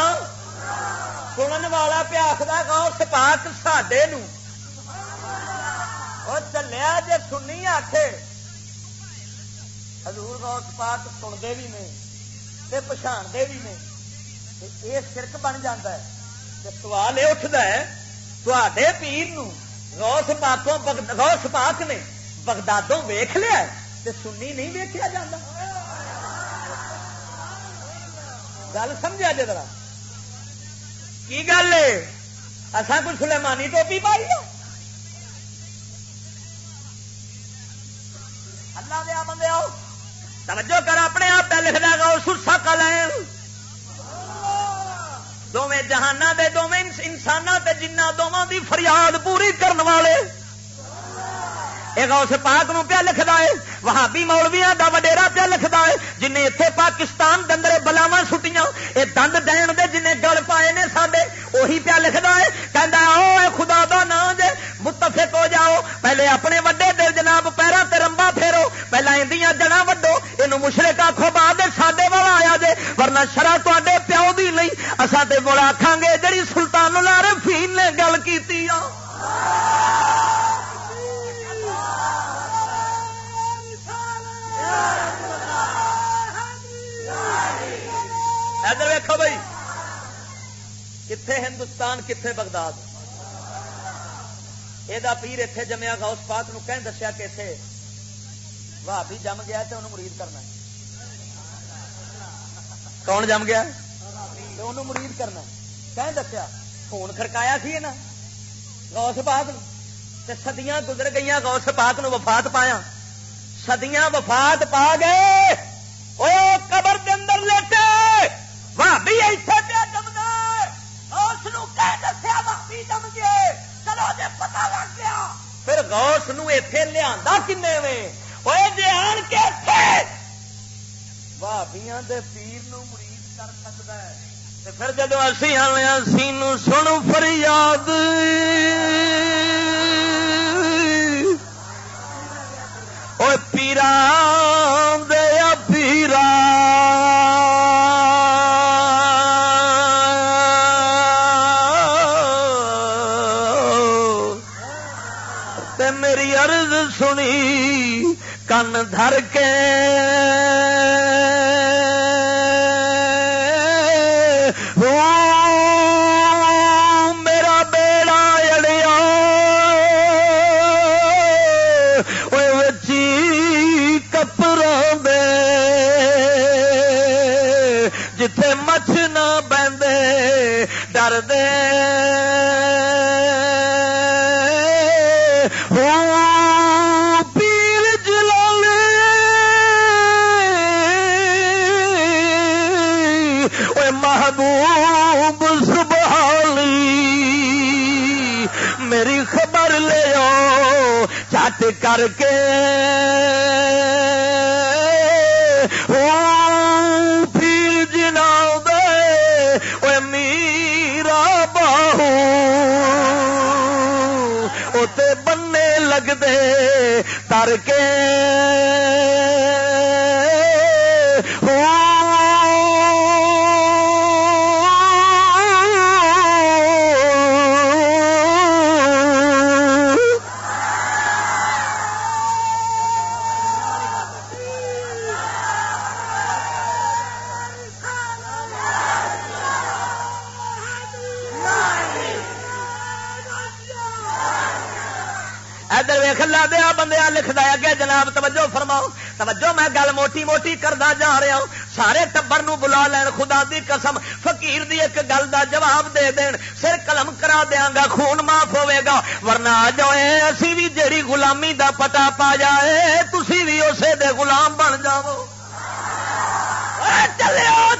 سنن والا پیاس کا گاؤں سپاک سڈے چلیا جی سنی آخے حضور گاؤں سپاک سنتے بھی نے پچھاڑتے بھی نے۔ یہ سرک بن جا سوال یہ اٹھتا ہے تے پیر روس پاکوں روس پاک نے بغدادوں ویخ لیا سنی نہیں ویکیا جا گل سمجھا جی ذرا کی گل ہے اصا کچھ سلیمانی ٹوپی پائی اللہ دیا بندے آؤ توجہ کر اپنے آپ پہ لکھنا گا سرسا کا لائن دونیں جہانا دے دونیں انسان تے جنہ دونوں دی فریاد پوری کرن والے۔ ایک اس پاک نو پیا لکھتا ہے وہاں بھی مولویا دا وڈیرا پیا لکھتا ہے جنہیں اتنے پاکستان دندرے بلاوا سٹیاں یہ دند دین دے جنہیں گل پائے نے سڈے وہی پیا لکھتا ہے کہہ آؤ خدا دا نام جے، متفق ہو جاؤ، پہلے اپنے وڈے دل جناب پیروں تے رمبا پھیرو پہلے اندیاں جڑا وڈو یہ مشرق آخو بعد سڈے والا آیا جے، ورنہ شرح تے پیو دی نہیں اصا تے بڑا آخان گے جڑی سلطان لارے نے گل کی ادھر ویکو بھائی کتنے ہندوستان کتنے بغداد؟ یہ پیر اتنے جمیا گا اس پاک نو کہ دسیا کہ اتنے بھابی جم گیا تو انہوں مرید کرنا کون جم گیا انہوں مرید کرنا کہ دسیا فون کھڑکایا سی نا گوس پاک سدیاں گزر گئی گوس پاک نو وفات پایا۔ سدیاں وفات پا گئے۔ وہ قبر کے اندر لیٹے۔ بھابی اتنے پہ جمنا اس دسیا بھابی جم گئے۔ چلو جی پتا لگ گیا۔ پھر گوس نتے لیا کن وہ جی آن کے بھابیاں دے پیر نو مرید کر سکتا ہے۔ پھر جدو اسی آنے سی سن فریاد۔ پیرا کر کے پھر جنا دے میرا باہو تے بننے لگتے دے تر کے میں گل موٹی موٹی کردا جا رہا ہوں۔ سارے ٹبر نو بلا لین خدا دی قسم۔ فقیر دی ایک گل دا جواب دے دین۔ سر قلم کرا دیا گا، خون معاف ہوے گا۔ ورنہ آ جائے اسی بھی جیڑی غلامی دا پتا پا جائے تسی بھی اسے دے غلام بن جاؤ۔ چلو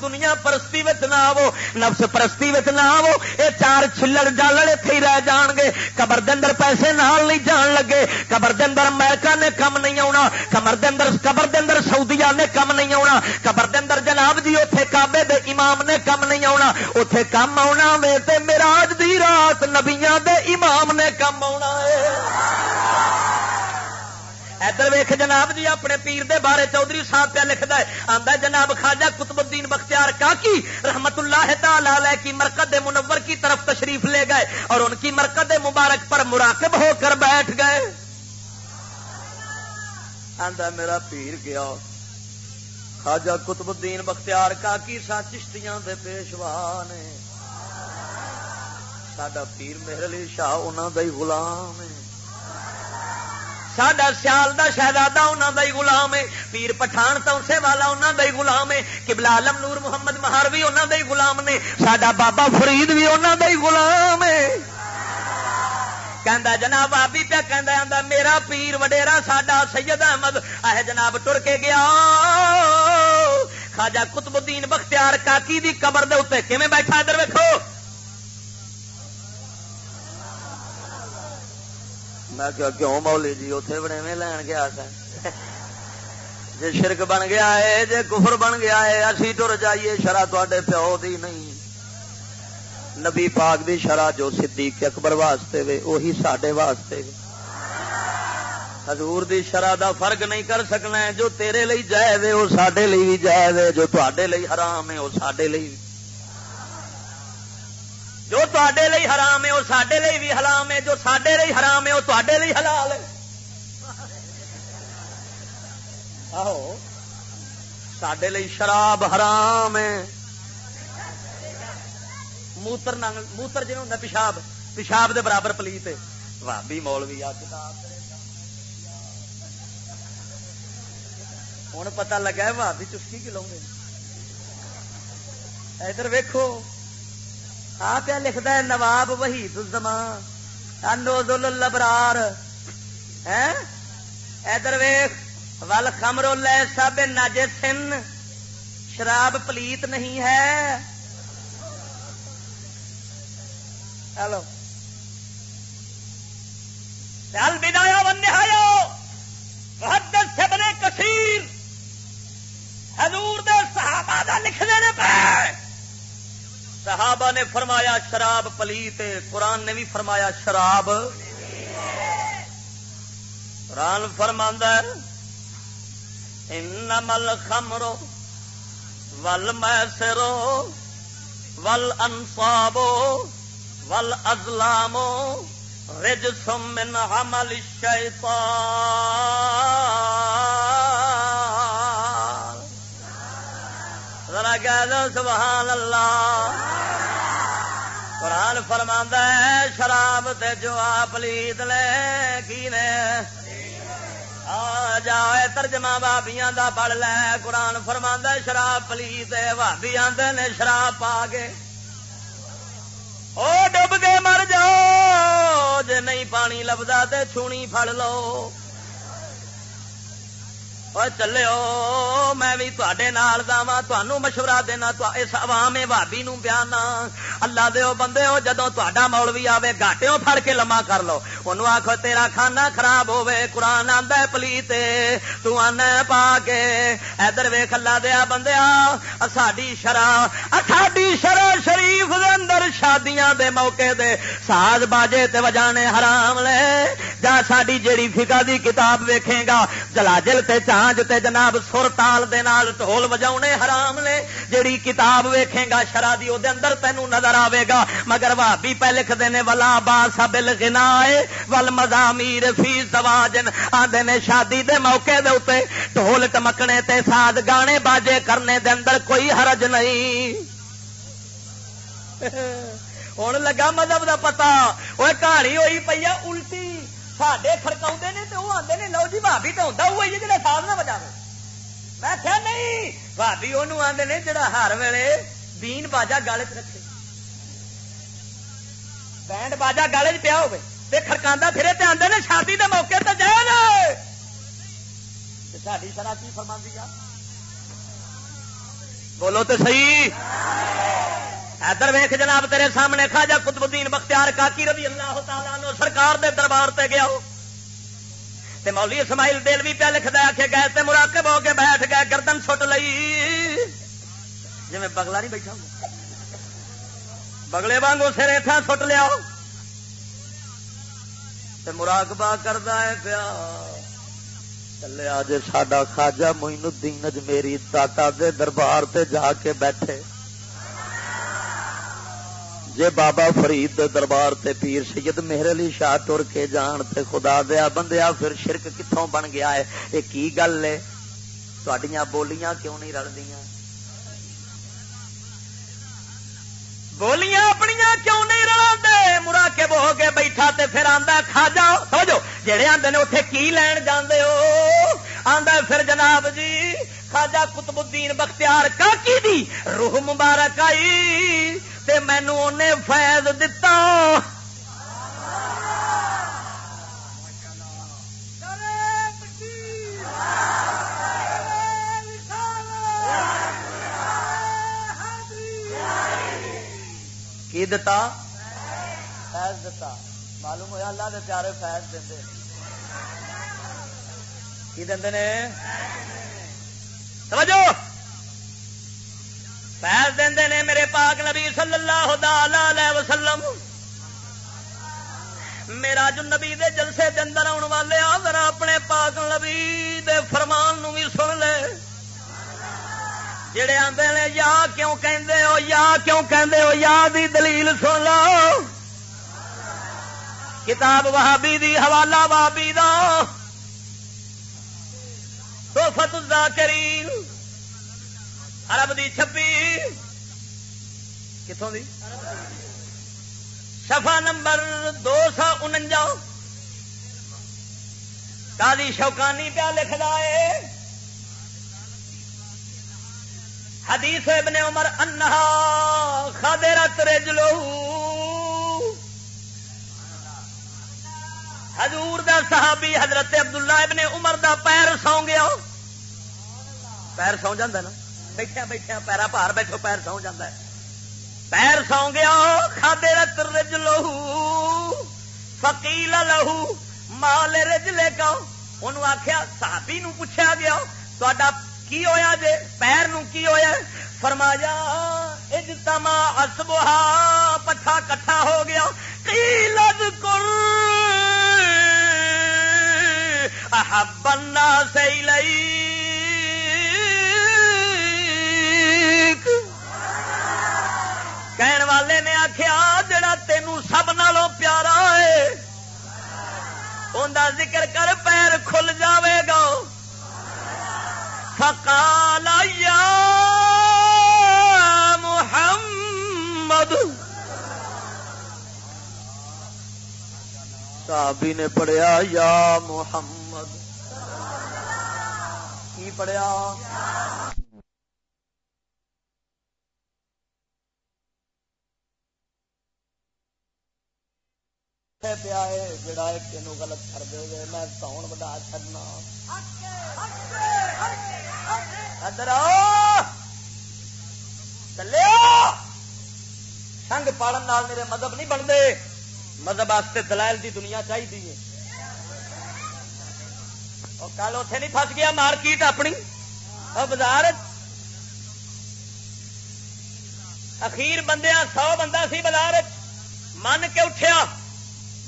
دنیا پرستی نہ آو نفس پرستی نہ آو یہ چار چلڑ جالڑ اتے ہی رہ جان گے قبر دندر پیسے نال نہیں جان لگے قبر دندر امریکہ نے کم نہیں آنا کمر دندر قبر دندر سعودیا نے کم نہیں آنا قبر دندر جناب جی اتے کابے دے امام نے کم نہیں آنا اتے کم آنا وے تے میراج دی رات نبیا دے امام نے کم آنا ہے ادھر ویخ جناب جی اپنے پیر دے بارے چودھری صاحب پہ لکھتا ہے آتا جناب خواجہ قطب الدین بختیار کا کی رحمت اللہ تعالی کی مرکز منور کی طرف تشریف لے گئے اور ان کی مرکز مبارک پر مراقب ہو کر بیٹھ گئے۔ آدھا میرا پیر گیا۔ خواجہ قطب الدین بختیار کا کی سا چشتیاں دے پیشوا نے۔ ساڈا پیر میرے لیے شاہ انہوں کا ہی غلام ہے۔ ساڈا سیال دا شہزادہ انہوں کا ہی گلام ہے۔ پیر پٹھان تو والا انہوں کا ہی گلام ہے۔ کبلا عالم نور محمد مہار بھی انہوں کا ہی گلام نے۔ ساڈا بابا فرید بھی انہوں کا ہی گلام ہے۔ کہ جناب آبی پیا کہ میرا پیر وڈیرا ساڈا سید احمد۔ آہ جناب، ٹر کے گیا۔ خاجا قطب الدین بختیار کاکی دی قبر دے اتنے کیون بیٹھا ادھر ویکو میں کیا کیوں مولی جی اتے بڑے میں لین گیا سا۔ جی شرک بن گیا ہے جی کفر بن گیا ہے، اسی ٹر جائیے شرح تے پیو دی نہیں۔ نبی پاک دی شرح جو صدیق اکبر واسطے وے وہی سڈے واسطے وے۔ حضور دی شرح دا فرق نہیں کر سکنا ہے، جو تیرے لئی جائز ہے، وہ سڈے لی بھی جائز ہے، جو تے لئی حرام ہے، وہ سڈے لی جو تے لی حرام ہے، وہ سڈے لی بھی حرام ہے، جو سڈے لی حرام ہے، وہ تے حلال ہے۔ آہو سڈے شراب حرام ہے۔ موتر موتر جی ہوں پیشاب پیشاب دے برابر پلیت بھابی مول بھی ہوں پتا لگا بھابی چسکی کلو گے ادھر ویکو آ پیا لکھتا ہے نواب وحید الزمان. انوزل الابرار. ادھر ویخ ول خمرو لے سب ناجے سن شراب پلیت نہیں ہے. ہلو. چل بدایا بنیا محدت سے بنے کثیر. حضور دے صحابہ دا لکھنے نے پہ صحابہ نے فرمایا شراب پلیت قرآن نے بھی فرمایا شراب. قرآن فرماندہ مل خمرو ول میسرو ول انصابو ول ازلامو رج سمن عمل الشیطان ذرا کہہ دو، سبحان اللہ۔ قرآن فرما ہے، شراب تے جو آپ لیت لے، کی نے؟ جا ترجمہ بابیاں دا پڑھ لے۔ قرآن فرما شراب پلیت بھابی آدھے نے شراب پا کے۔ او ڈب کے مر جاؤ، جے نہیں پانی لبدا تے چھونی پھڑ لو۔ چلے میں بھی تمہوں مشورہ دینا اس عوام بھابی نو بیان اللہ دے بندے ہو جدو تا مولوی آوے گاٹے پھڑ کے لما کر لو انہوں آخو تیرا کھانا خراب ہوے قرآن آدھا پلی تنا پا کے ادھر ویخ اللہ دیا بندیا ساڈی شرح ساڈی شرح شریف دے اندر شادیاں دے موقع دے ساز باجے تے وجانے حرام لے جا ساڈی جیڑی فکا دی کتاب ویکھے گا جلاجل تے چاہ تے جناب سر تال دے نال ٹول وجا حرام نے، جیڑی کتاب ویکھے گا شرا دی دے اندر تینوں نظر آئے گا۔ مگر بھابی پہ لکھتے ہیں ولا با سبل گنا ول مزامیر فی سواجن آدھے نے شادی دے موقع دے اتنے ٹول ٹمکنے تے ساد گانے باجے کرنے دے اندر کوئی حرج نہیں۔ ہوں لگا مذہب دا پتا۔ وہ کہانی ہوئی پی الٹی۔ سڈے خڑکا نے تو وہ آتے ہیں لو جی بھابی تو ہوتا وہ جا ساز نہ بجا میں کیا نہیں بھابی وہ آتے ہیں جڑا ہر ویلے بین باجا گل چ رکھے بینڈ باجا گل چ پیا ہوڑکا پھرے تے آتے ہیں شادی کے موقع تو جائے نا ساری طرح کی فرما دی بولو تو صحیح ادھر ویخ جناب تیرے سامنے خاجا قطب الدین بختیار کاکی رضی اللہ تعالیٰ نو سرکار دے دربار تے گیا ہو۔ تے مولی اسماعیل دل بھی پیا لکھتا ہے کہ گئے تے مراقب ہو کے بیٹھ گئے، گردن چھٹ لئی۔ جی میں بگلا نہیں بیٹھا ہوں بگلے وانگو سر اتنا سٹ لیا تے مراقبہ کرتا ہے پیا۔ چلے آج ساڈا خاجا موئن الدین اج میری داتا دے دربار تے جا کے بیٹھے۔ جے بابا فرید دے دربار تے پیر سید مہر علی شاہ ٹر کے جان تے خدا دیا بندیا، پھر شرک کتوں بن گیا ہے؟ یہ کی گل ہے؟ تھوڑیاں بولیاں کیوں نہیں رلدیاں؟ بولیاں اپنی کیوں نہیں رلتے مرا کے بو کے بیٹھا تے پھر آندا کھا جاؤ، سمجھو؟ جہے آتے ہیں اتنے کی لین جاندے ہو؟ آندا پھر جناب جی خاجا قطب الدین بختیار کاکی دی روح مبارک آئی تے مینو انہیں فیض دتا۔ کی دتا؟ فیض دتا۔ معلوم ہوا اللہ دے پیارے فیض دے کی دے سمجھو؟ فیض دے نے میرے پاک نبی صلی اللہ علیہ وسلم، میرا جو نبی دے جلسے دے اندر آن والے آدر اپنے پاک نبی دے فرمان نو بھی سن لے۔ جڑے آدھے نے یا کیوں کہندے ہو، یا کیوں کہندے ہو، یا دی دلیل سن لو۔ کتاب وہابی دی حوالہ وہابی دا۔ تو فتح کریم ارب دی چھپی کتوں دی؟ سفا نمبر دو سو انجا کالی شوکانی پیا لکھنا ہے۔ حدیث ابن عمر، انہا خادرت رجلو۔ حضور دا صحابی حضرت عبداللہ ابن عمر دا پیر سو گیا پیر سو جاندہ نا؟ بیٹھیا بیٹھیا پیرا پار بیٹھو پیر سو جا پیر سو گیا، کھادے رت رج لہو فکیل لہو، مال رج لے کا انہوں آخیا صحابی نو پوچھا گیا تا کی ہویا جے؟ پیر نو کی ہویا فرمایا اجتما اسبہا پٹھا کٹھا ہو گیا۔ قیلت کر احب الناس الیہ۔ کہن والے نے آخیا جڑا تینوں سب نالوں پیارا ہے انہیں ذکر کر پیر کھل جاوے گا فقال یا محمد صحابی نے پڑھیا یا محمد کی پڑھیا پیا ہے جڑا ایک تینوں غلط کر دے میں ساؤن بڑا چڑنا ادھر چلے سنگ پالن نال میرے مذہب نہیں بنتے۔ مذہب واسطے دلائل دی دنیا چاہیے اور کل اتے نہیں فس گیا، مارکیٹ اپنی۔ بازار۔ اخیر بندیا سو بندہ سی بازار۔ من کے اٹھیا۔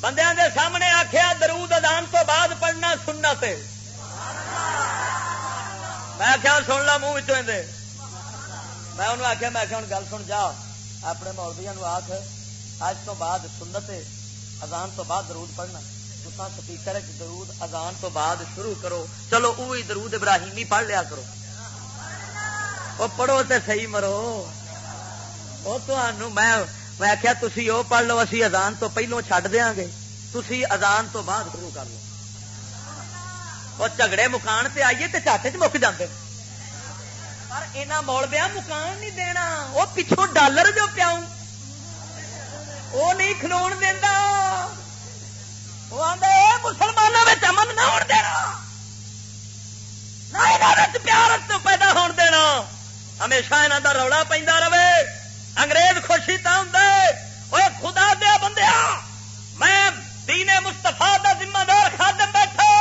بندیاں دے سامنے آخیا درود ادان تو بعد پڑھنا سننا تے میں کیا سن لا، منہ چ میں انہوں آخیا میں آخیا ہوں گل سن، جا۔ اپنے مولویا آخ اج تو بعد سنت ازان تو بعد درود پڑھنا۔ سپیکر درود ازان تو بعد شروع کرو۔ چلو وہی درود ابراہیمی پڑھ لیا کرو۔ وہ پڑھو تے صحیح مرو۔ وہ میں میں آخیا تھی وہ پڑھ لو، اسی ازان تو پہلو چڈ دیا گے. تھی ازان تو بعد شروع کر لو۔ وہ جھگڑے مکان سے آئیے تو چاٹے چ مک جاتے پر یہاں مولبیا مکان نہیں دینا وہ پچھوں ڈالر جو پیاؤں وہ نہیں کھلو دینا وہ آدھے مسلمانوں میں امن نہ ہونے دینا نہ پیار پیدا ہون دینا ہمیشہ یہاں کا رولا پہ رہے انگریز خوشی تا ہوں خدا دیا بندیا میں دین مستفا کا ذمہ دار خادم بیٹھا۔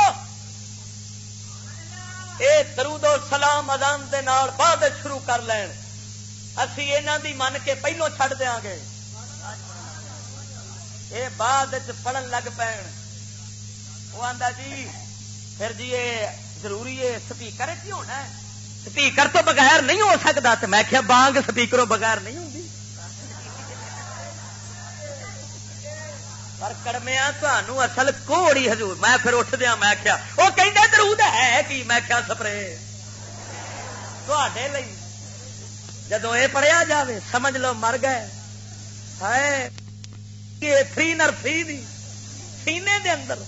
اے درود و سلام ادان دے نال بعد شروع کر لین۔ اسی یہاں دی من کے پہلو چھڈ دیا گے۔ اے بعد پڑھن لگ پین۔ وہ آندا جی پھر جی یہ ضروری ہے سپیکر کی ہونا ہے سپیکر تو بغیر نہیں ہو سکتا تو میں کیا بانگ سپیکروں بغیر نہیں ہوتی پر کڑمیا تمہوں اصل کوڑی حضور میں پھر اٹھ دیا میں کیا وہ کہ درود ہے کہ میں کیا سپرے تے جدو یہ پڑھیا جاوے سمجھ لو مر گئے فری نر فری دی سینے دے اندر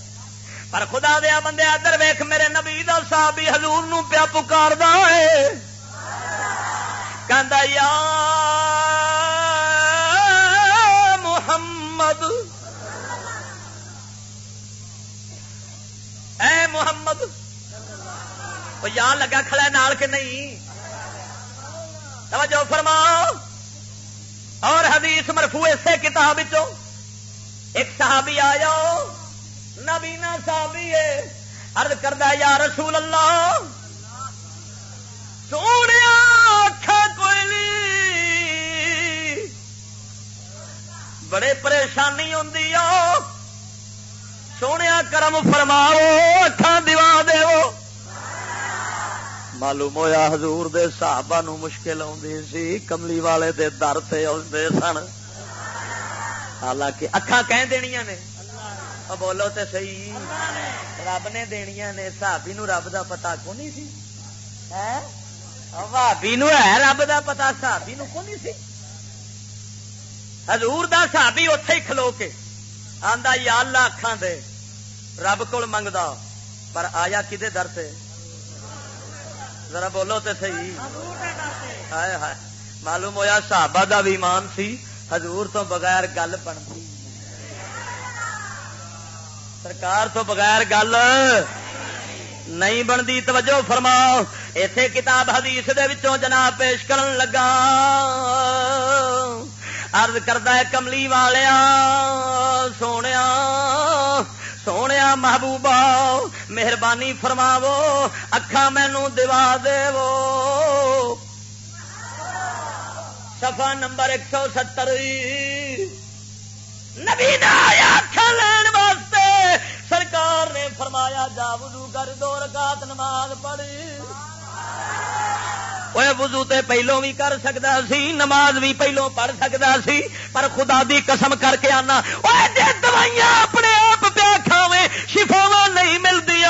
پر خدا دیا بندے ادھر ویخ میرے نبی دا صاحب حضور نو پیا پکار دا ہے کہ اے محمد یا لگا کھڑا نال کے نہیں؟ توجہ فرما اور حدیث مرفوع سے کتاب چو ایک صحابی آ جاؤ نبینا صحابی ہے ارد کردہ یا رسول اللہ، سونے کوئی بڑے پریشانی ہوں سونے کرم فرماؤ اکھان دیوا دو معلوم ہوا حضور دے صحابہ نو مشکل آتی سی کملی والے دے در سے آتے سن حالانکہ اکھان کہہ دنیا نے بولو تے صحیح رب نے دنیا نے صحابی نو رب دا پتا کو نہیں سی بھابی نو ہے رب دا پتا صحابی نو کو نہیں سی حضور دا صحابی اتے ہی کھلو کے آندا یا اللہ اکھان دے رب کو منگتا پر آیا کدے در سے ذرا بولو تو صحیح۔ ہائے ہائے۔ معلوم ہوا صحابہ دا بھی ایمان سی، حضور تو بغیر گل بنتی۔ سرکار تو بغیر گل نہیں بنتی، توجہ فرماؤ۔ اتے کتاب حدیث دے وچوں جناب پیش کرن لگا۔ عرض کرتا ہے، کملی والیا سونے سونے محبوبہ مہربانی فرماو اکھا مینو دوا دے سفا نمبر ایک سو ستر نبی لین واسطے سرکار نے فرمایا جا وضو کر دو رکعت نماز پڑھی وہ وضو تے پہلو بھی کر سکتا سی نماز بھی پہلو پڑھ سکتا سی پر خدا دی قسم کر کے آنا دوائیاں اپنے آپ پہ کھاوے شفاوا نہیں ملتی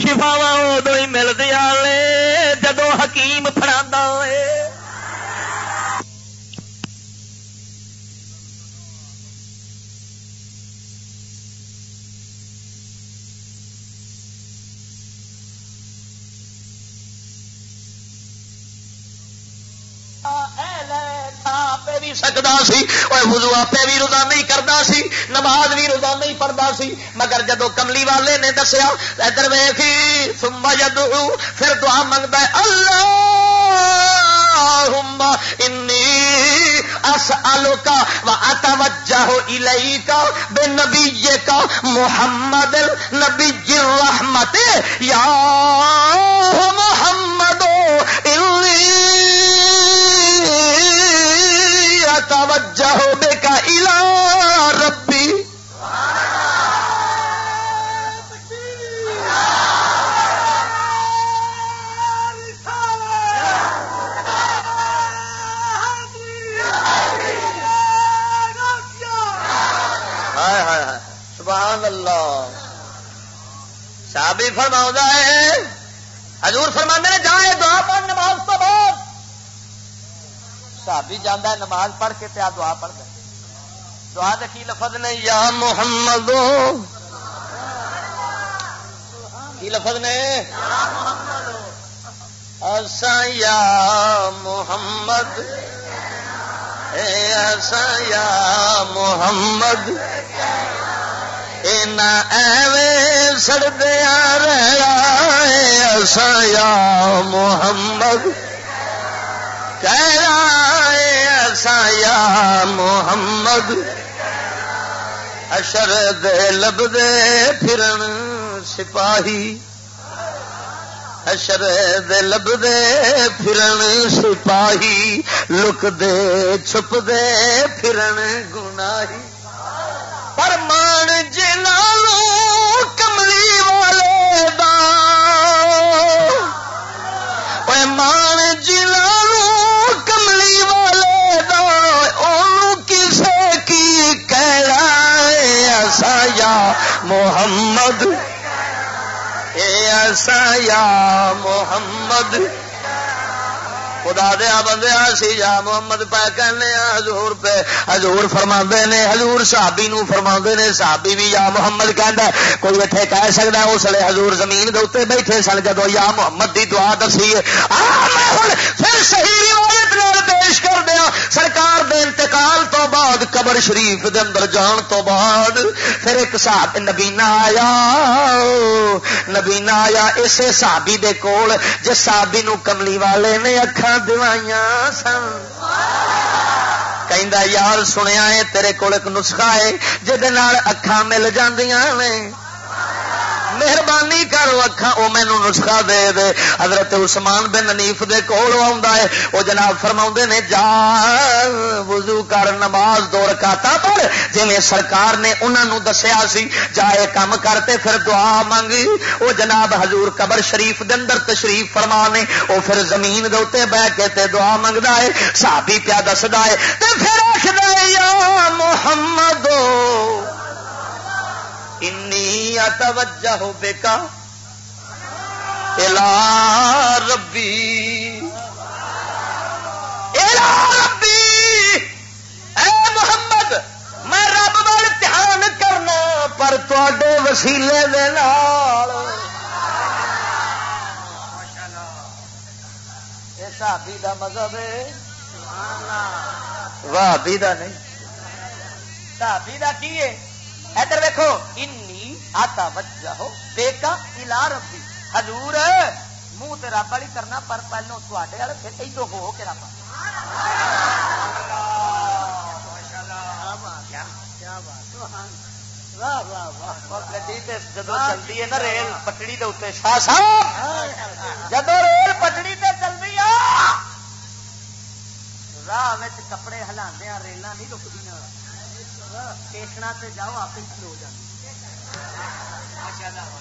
شفاوا ادو ہی ملتی جدو حکیم فراڈا ہوئے نہیں سکتا سی اور وضو آپ بھی روزانہ ہی کرتا سی نماز بھی روزانہ ہی پڑھتا سی مگر جدو کملی والے نے دسیا ادھر ویخی سما جدو پھر دعا منگتا ہے اللہ انی اسالو کا و اتوجہ الی کا بے نبی کا محمد نبی رحمت یا محمد انی اتوجہ بے کا الا ربی۔ سبحان اللہ۔ صحابی فرما ہے حضور فرما نے جائے دعا پڑھ نماز تو بعد صحابی جانا ہے نماز پڑھ کے تیا دعا پڑھ دے دعا کی لفظ نے یا محمد کی لفظ نے ایسا یا محمد ایسا یا محمد ایویں سڑدیا رہا ایسا یا محمد یا محمد؟ اشر دے، لب دے، پھرن سپاہی۔ اشر دے، لب دے، پھرن سپاہی۔ لک دے، چھپ دے، پھرن گناہی۔ پرمان جنالو کملی والے دا۔ مان جنالو کملی والے دا کسے کی کہہ ایسا یا محمد؟ اے ایسا یا محمد؟ خدا دیا بندیا سی جا محمد پہ کہنے حضور پہ۔ حضور فرما نے، حضور صحابی نو فرما نے، صحابی بھی یا محمد کہہ کوئی اتنے کہہ سکتا اس لیے حضور زمین دے اتنے بیٹھے سن جدو یا محمد دی دعا دسی پھر صحیح روایت پیش کر دیا سرکار دے انتقال تو بعد، قبر شریف دے اندر جان تو بعد، پھر ایک صاحب نبینا آیا۔ نبینا آیا، اسے صحابی دے کول، جس صحابی نو کملی والے نے اکھا دوائیاں سن۔ کہ یار سنیا ہے، تیرے کول ایک نسخہ ہے جہد اکھا مل جاندیاں نے مہربانی کرو اکھا وہ مینو نسخہ دے دے۔ حضرت عثمان بن ننیف دے کول ہے۔ وہ جناب فرما نے، جا وضو کر، نماز دو رکاتا پر جی سرکار نے انہوں دسیا سی، جا جائے کام کرتے پھر دعا منگی وہ جناب حضور قبر شریف دے اندر تشریف فرما نے۔ وہ پھر زمین دے اتنے بہ کے تے دعا منگتا ہے۔ صحابی پیا دستا ہے۔ تے پھر آکھدا آخر یا محمد انی اتوجہ بیکا الا ربی الا ربی اے محمد میں رب وال دھیان کرنا پر تے وسیلے دے نال۔ صحابی دا مذہب ہے۔ دا نہیں۔ صحابی دا کی ہے؟ ادھر دیکھو انی آتا بچا ہو۔ بے کا الا ربی۔ حضور منہ تو رب والی کرنا پر پہلو تے والے پھر ادو ہو کے رب چلتی ہے؟ نا ریل پٹڑی کے اتنے شاہ صاحب۔ جب ریل پٹڑی سے چلتی راہ کپڑے ہلا ریلان نہیں رکتی تے جاؤ آپ ہو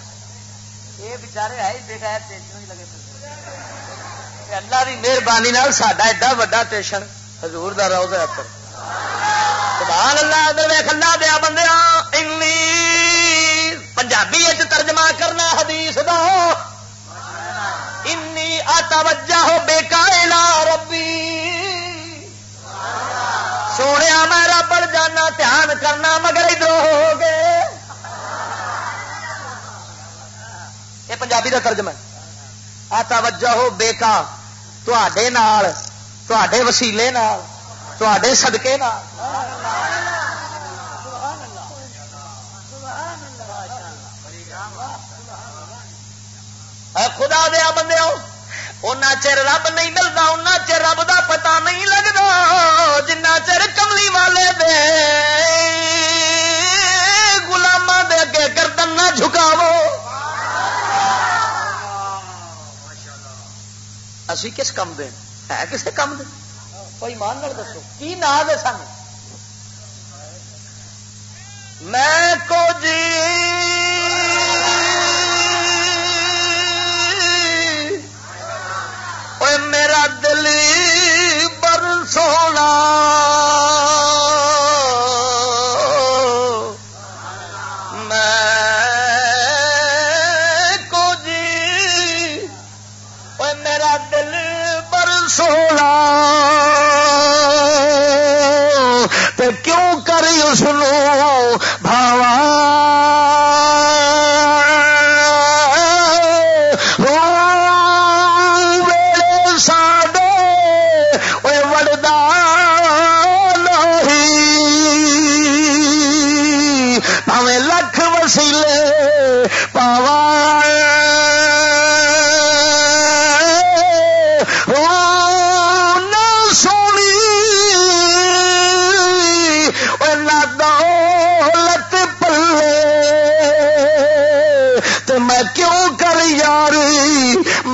یہ بچارے ہے بغیر ٹیشن لگے اللہ کی مہربانی ساڈا ایڈا وا ٹیشن دیا سبحان اللہ ادھر ویخ اللہ دیا بندے پنجابی ترجمہ کرنا حدیث دا۔ انی آتا وجہ ہو بے ربی۔ سونے میرا بڑ جانا، دھیان کرنا، مگر ادھر ہو گئے۔ یہ پنجابی کا ترجمہ آتا وجہ ہو بیکا تے وسیلے تے سدکے خدا دیا بندے ان چر رب نہیں ملتا ان چر رب دا پتا نہیں لگتا جنا چر کملی والے دے گلاما دے اگے گردن نہ جھکاو اسی کس کم دے؟ ہے کسے کم دے؟ کوئی مان نہ دسو، کی نا دے سن میں کو جی سنو۔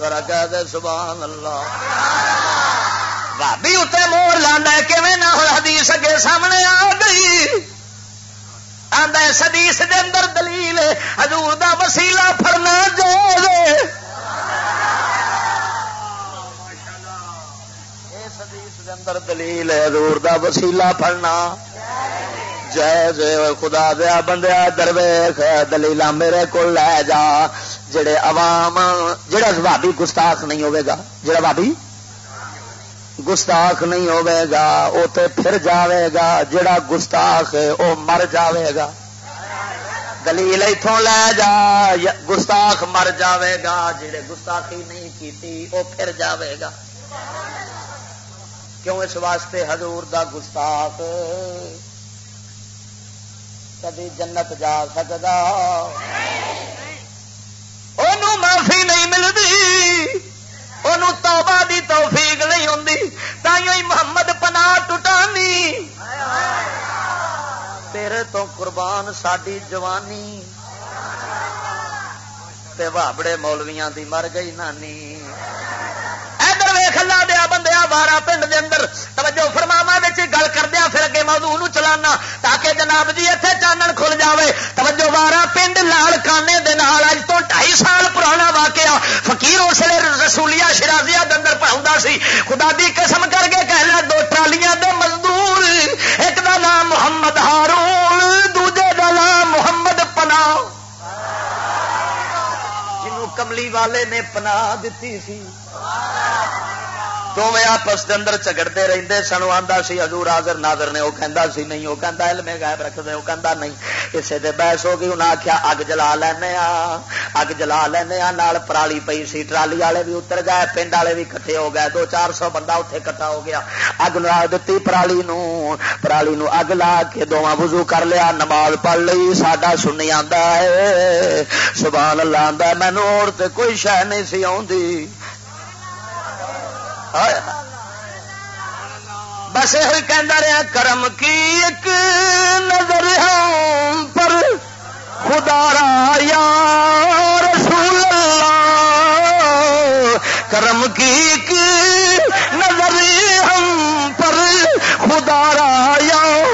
کرا کہہ دے سبحان اللہ۔ بھابی اتنے مور لانا کہ نہ ہو حدیث اگے سامنے آ گئی۔ آدھا اس حدیث دے اندر دلیل حضور دا وسیلہ پھرنا جو اندر دلیل حضور دا وسیلہ پڑنا جائز خدا دیا بندیا درویخ دلیل میرے کو لے جا۔ جڑے عوام جڑا بھابی گستاخ نہیں ہوئے گا، جڑا بھابی گستاخ نہیں ہوئے گا وہ تو پھر جاوے گا، جڑا گستاخ وہ مر جاوے گا۔ دلیل اتوں لے جا گستاخ مر جاوے گا، جڑے گستاخی نہیں کیتی وہ پھر جاوے گا۔ کیوں اس واسطے حضور دا گستاخ؟ کدی جنت جا سکتا معافی نہیں ملتی توبہ دی توفیق نہیں ہوں تھی محمد پنا ٹوٹانی۔ تیرے تو قربان ساری جوانی۔ بابڑے مولویاں دی مر گئی نانی۔ ویخ لا دیا بندیا بارہ پنڈ دے اندر توجہ فرماوا گل کردیا پھر اگے موضوع چلانا تاکہ جناب جی اتنے چانن کھل جاوے توجہ بارہ پنڈ لال کانے دے نال اج تو ڈھائی سال پرانا واقعہ فقیر اس لیے رسولیا شرازیا اندر پڑھا سی خدا دی قسم کر کے کہنا دو ٹرالیاں دے مزدور ایک دا نام محمد ہارون دوجے دا نام محمد پنا کملی والے نے پناہ دیتی سی۔ دونوں آپس کے اندر چگڑتے رہتے سنو آتا سی حضور حاضر ناظر نے وہ کہہ سی نہیں وہ کہہ علم غائب رکھتے وہ کہہ نہیں اسے دے بحث ہو گئی انہیں آخیا اگ جلا لینا اگ جلا لینا نال پرالی پی سی ٹرالی والے بھی اتر گئے پنڈ والے بھی کٹھے ہو گئے دو چار سو بندہ اتنے کٹھا ہو گیا اگ لا دیتی پرالی نو پرالی نو اگ لا کے دونوں وضو کر لیا نماز پڑھ لی ساڈا سنی آتا ہے سبحان اللہ آتا مینو اور کوئی شہ نہیں سی آتی بس یہ کہہ رہا کرم کی ایک نظر ہم پر۔ خدا را یا رسول اللہ۔ کرم کی ایک نظر ہم پر۔ خدا را یا۔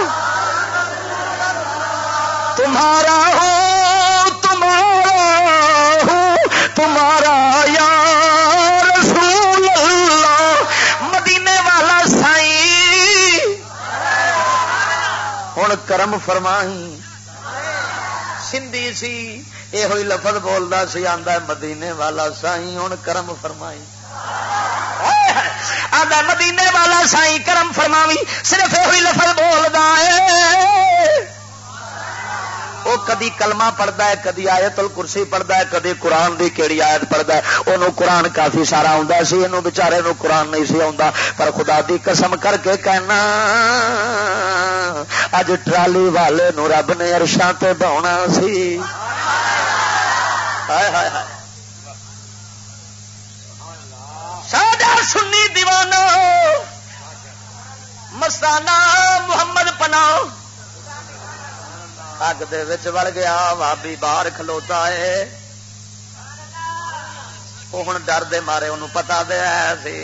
تمہارا ہو ہوں کرم فرمائی سندھی سی یہ لفظ بولتا سی آدھا مدینے والا سائی ہوں کرم فرمائی آدھا مدینے والا سائی کرم فرماوی صرف یہ لفظ بولتا ہے وہ کدی کلمہ پڑھتا ہے کدی آیت الکرسی پڑھتا ہے کدی قرآن دی کیڑی آیت پڑھتا ہے وہ قرآن کافی سارا آتا سی یہ بچارے نو قرآن نہیں سی آتا پر خدا دی قسم کر کے کہنا اج ٹرالی والے نو رب نے ارشاں تے بہنا سی ہائے ہائے ہائے ساڈا سنی دیوانہ مستانہ محمد پناہ اگ وڑ گیا بابی باہر کھلوتا ہے وہ ہوں ڈر دے مارے انہوں پتا دیا سی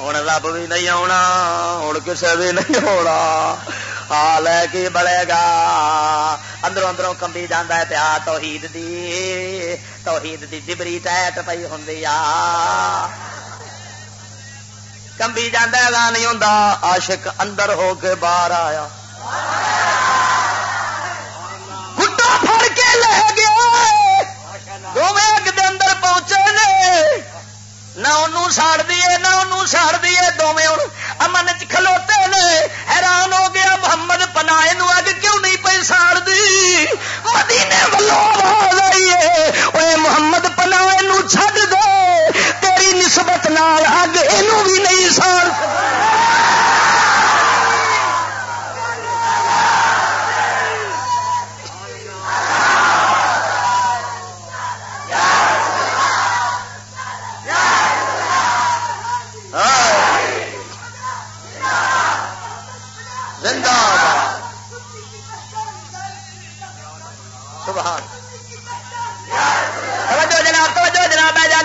ہوں رب بھی نہیں آنا ہوں کسے بھی نہیں ہونا حال ہے کی بڑے گا اندروں اندروں کمبی جانا ہے پیا توحید دی توحید دی جبری ٹائٹ پی ہوں کمبی جانا گا نہیں ہوں عاشق اندر ہو کے باہر آیا گٹا پھڑ کے لے گیا دونوں اگ اندر پہنچے نے نہ انہوں ساڑ دیے نہ انہوں ساڑ دیے دونوں امن چ کھلوتے نے۔ حیران ہو گیا محمد پنا اگ کیوں نہیں پی ساڑ دی؟ مدینے والوں آواز آئی ہے۔ محمد پنا چھڈ دے۔ تیری نسبت نال اگ یہ بھی نہیں ساڑ۔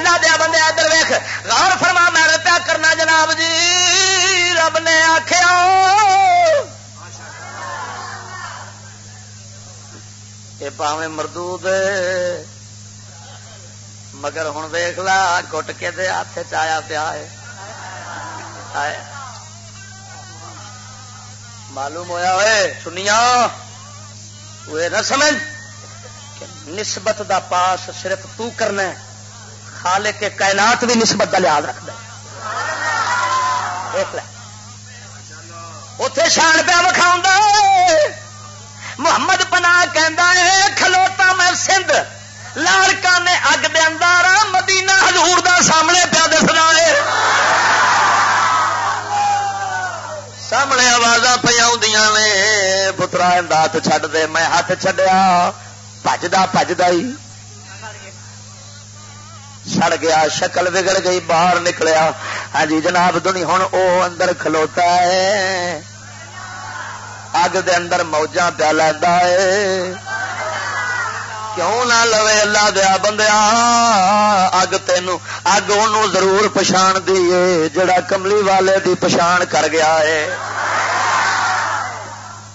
اللہ دیا بندے، ادھر ویخ غور فرما، میں پیا کرنا جناب جی۔ رب نے آخیا یہ پاوے مردود، مگر ہوں ویخ لا گٹ کے ہاتھ چایا پیا ہے۔ معلوم ہویا ہوئے سنیا وہ نہ سمجھ نسبت دا پاس صرف تو کرنا ہے۔ خالے کے کائنات بھی نسبت کا لحاظ رکھتا دیکھ لے۔ اتے شان پیا وکھاؤں محمد پنا کہ کھلوتا میں سندھ لاڑکا نے اگ دے اندر مدینہ حضور دا سامنے پیا دسنا ہے۔ سامنے آواز پہ نے، پترا ہاتھ چڈ دے، میں ہاتھ چڈیا پجدا پجدا ہی سڑ گیا، شکل بگڑ گئی، باہر نکلیا۔ ہاں جی جناب، دنی ہوں او اندر کھلوتا ہے۔ اگ دے اندر موجہ پیا لینا ہے۔ کیوں نہ لو اللہ دیا بندیا اگ تین اگ ان ضرور پچھان دی جڑا کملی والے دی پچھان کر گیا ہے۔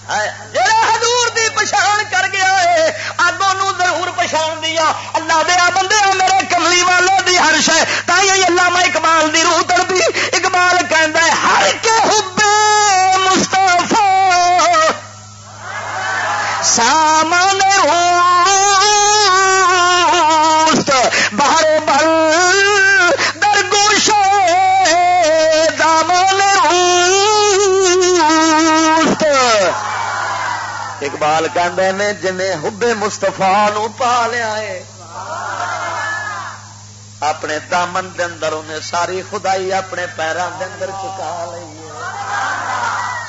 ہاں، جڑا حضور دی پچھان کر گیا ہے، اگ ان ضرور پچھان دیا۔ اللہ دیا بندے میرے کملی والوں دی ہر شہ تھی میں اقبال دی روح تڑپی اقبال کہ ہے ہر کے حبے مستعفی سامان بہر بل درگوش دامن روست اقبال کہ جنہیں حب مستفا نو پا لیا ہے اپنے دامن دے اندر انہیں ساری خدائی اپنے پیروں دے اندر چکا لی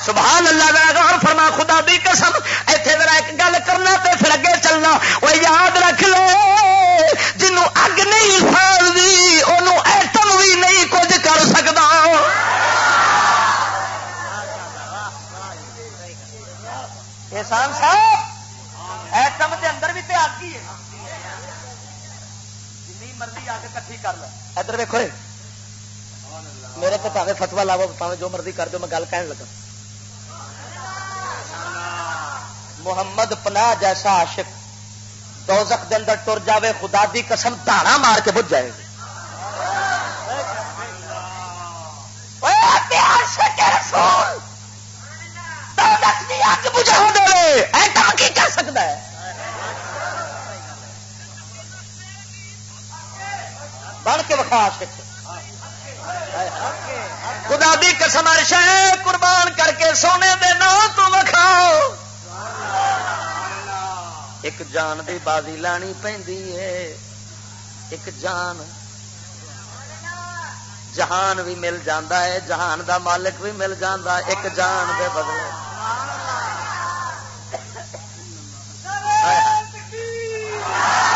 سبحان اللہ دا غور فرما، خدا دی قسم، ایتھے ذرا ایک گل کرنا تے پھر اگے چلنا۔ وہ یاد رکھ لو جنوں اگ نہیں پھیلدی اونوں ایٹم بھی نہیں کچھ کر سکدا۔ احسان صاحب، ایٹم دے اندر بھی تے اگ ہی ہے۔ مرضی آ کے کٹھی کر لو ادھر ویکو میرے تو پاوے فتوا لاو پاوے جو مرضی کر دو میں گل کہن لگا۔ محمد پناہ جیسا عاشق، دوزخ دے اندر ٹر جاوے، خدا دی قسم دھاڑا مار کے بج جائے۔ گا رسول! اگ بجھا دے۔ ایٹم کی کر سکتا ہے؟ بن کے بخا سکھ۔ خدا دی قسم شہ قربان کر کے سونے دے نا تو وکھاؤ۔ ایک جان دی بازی لانی پہ ایک جان جہان بھی مل جاندہ ہے، جہان دا مالک بھی مل جاندہ ایک جان دے بدلے۔ توجہ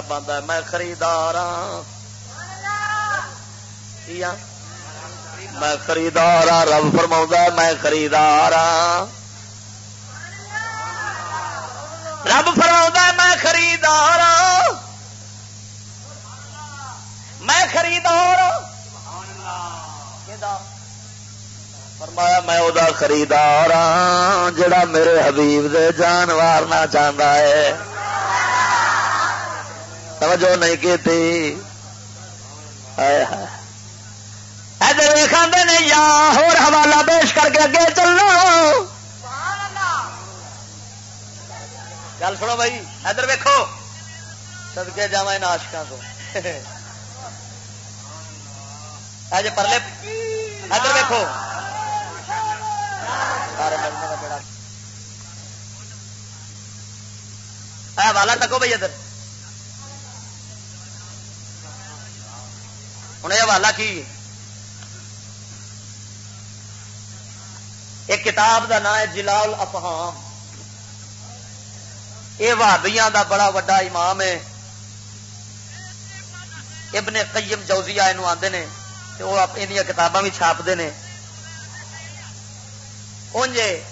ہاں۔ ہاں؟ ہاں، رب آتا ہے، میں خریدار ہاں۔ میں خریدار ہاں رب فرما میں خریدار ہاں۔ رب فرما میں خریدار ہاں۔ میں خریدار فرمایا، میں وہ خریدار ہاں جڑا میرے حبیب دے جان وارنا چاہتا ہے۔ توجہ نہیں کی ادھر ویخاندے نے، یا ہور حوالہ پیش کر کے اگے چلو گل سنو بھائی، ادھر ویکو سدکے جا آشکا تو۔ اج پرلے ادھر ویکو والا تکو بھائی ادھر۔ ہوں یہ حوالہ کی؟ ایک کتاب دا نام ہے جلال افہام یہ وادیاں دا بڑا وڈا امام ہے۔ ابن قیم جوزیا یہ آتے ہیں وہ یہ کتاباں بھی چھاپتے ہیں انجے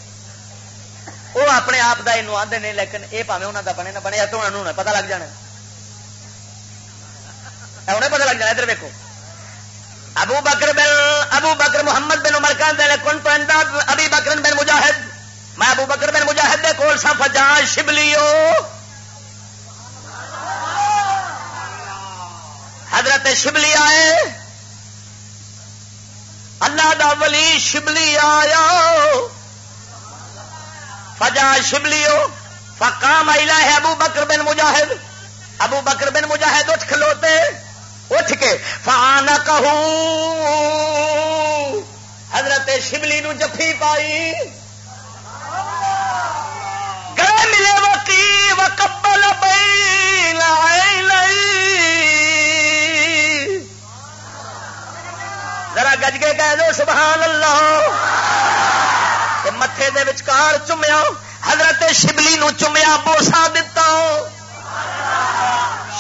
وہ اپنے آپ کا یہ آدھے نے لیکن یہ پاوے انہوں کا بنے نہ بنے تو انہوں پتا لگ جانا۔ انہیں پتا لگ جانا ادھر ابو بکر بن ابو بکر محمد بن عمر کا کن تو ابھی بکر بن مجاہد. میں ابو بکر بن مجاہد دے کول سا فجا شبلیو حضرت شبلی آئے۔ اللہ دا ولی شبلی آیا۔ فجا شبلیو فقام ایلا ہے ابو بکر بن مجاہد۔ ابو بکر بن مجاہد اٹھ کھلوتے۔ اٹھ کے فانا کہ حضرت شبلی نو جفی پائی۔ گئے ملے وکی و کبل ذرا گج کے کہہ دو سبحان اللہ متے دے وچکار چومیا، حضرت شبلی نو چومیا، بوسا دتا۔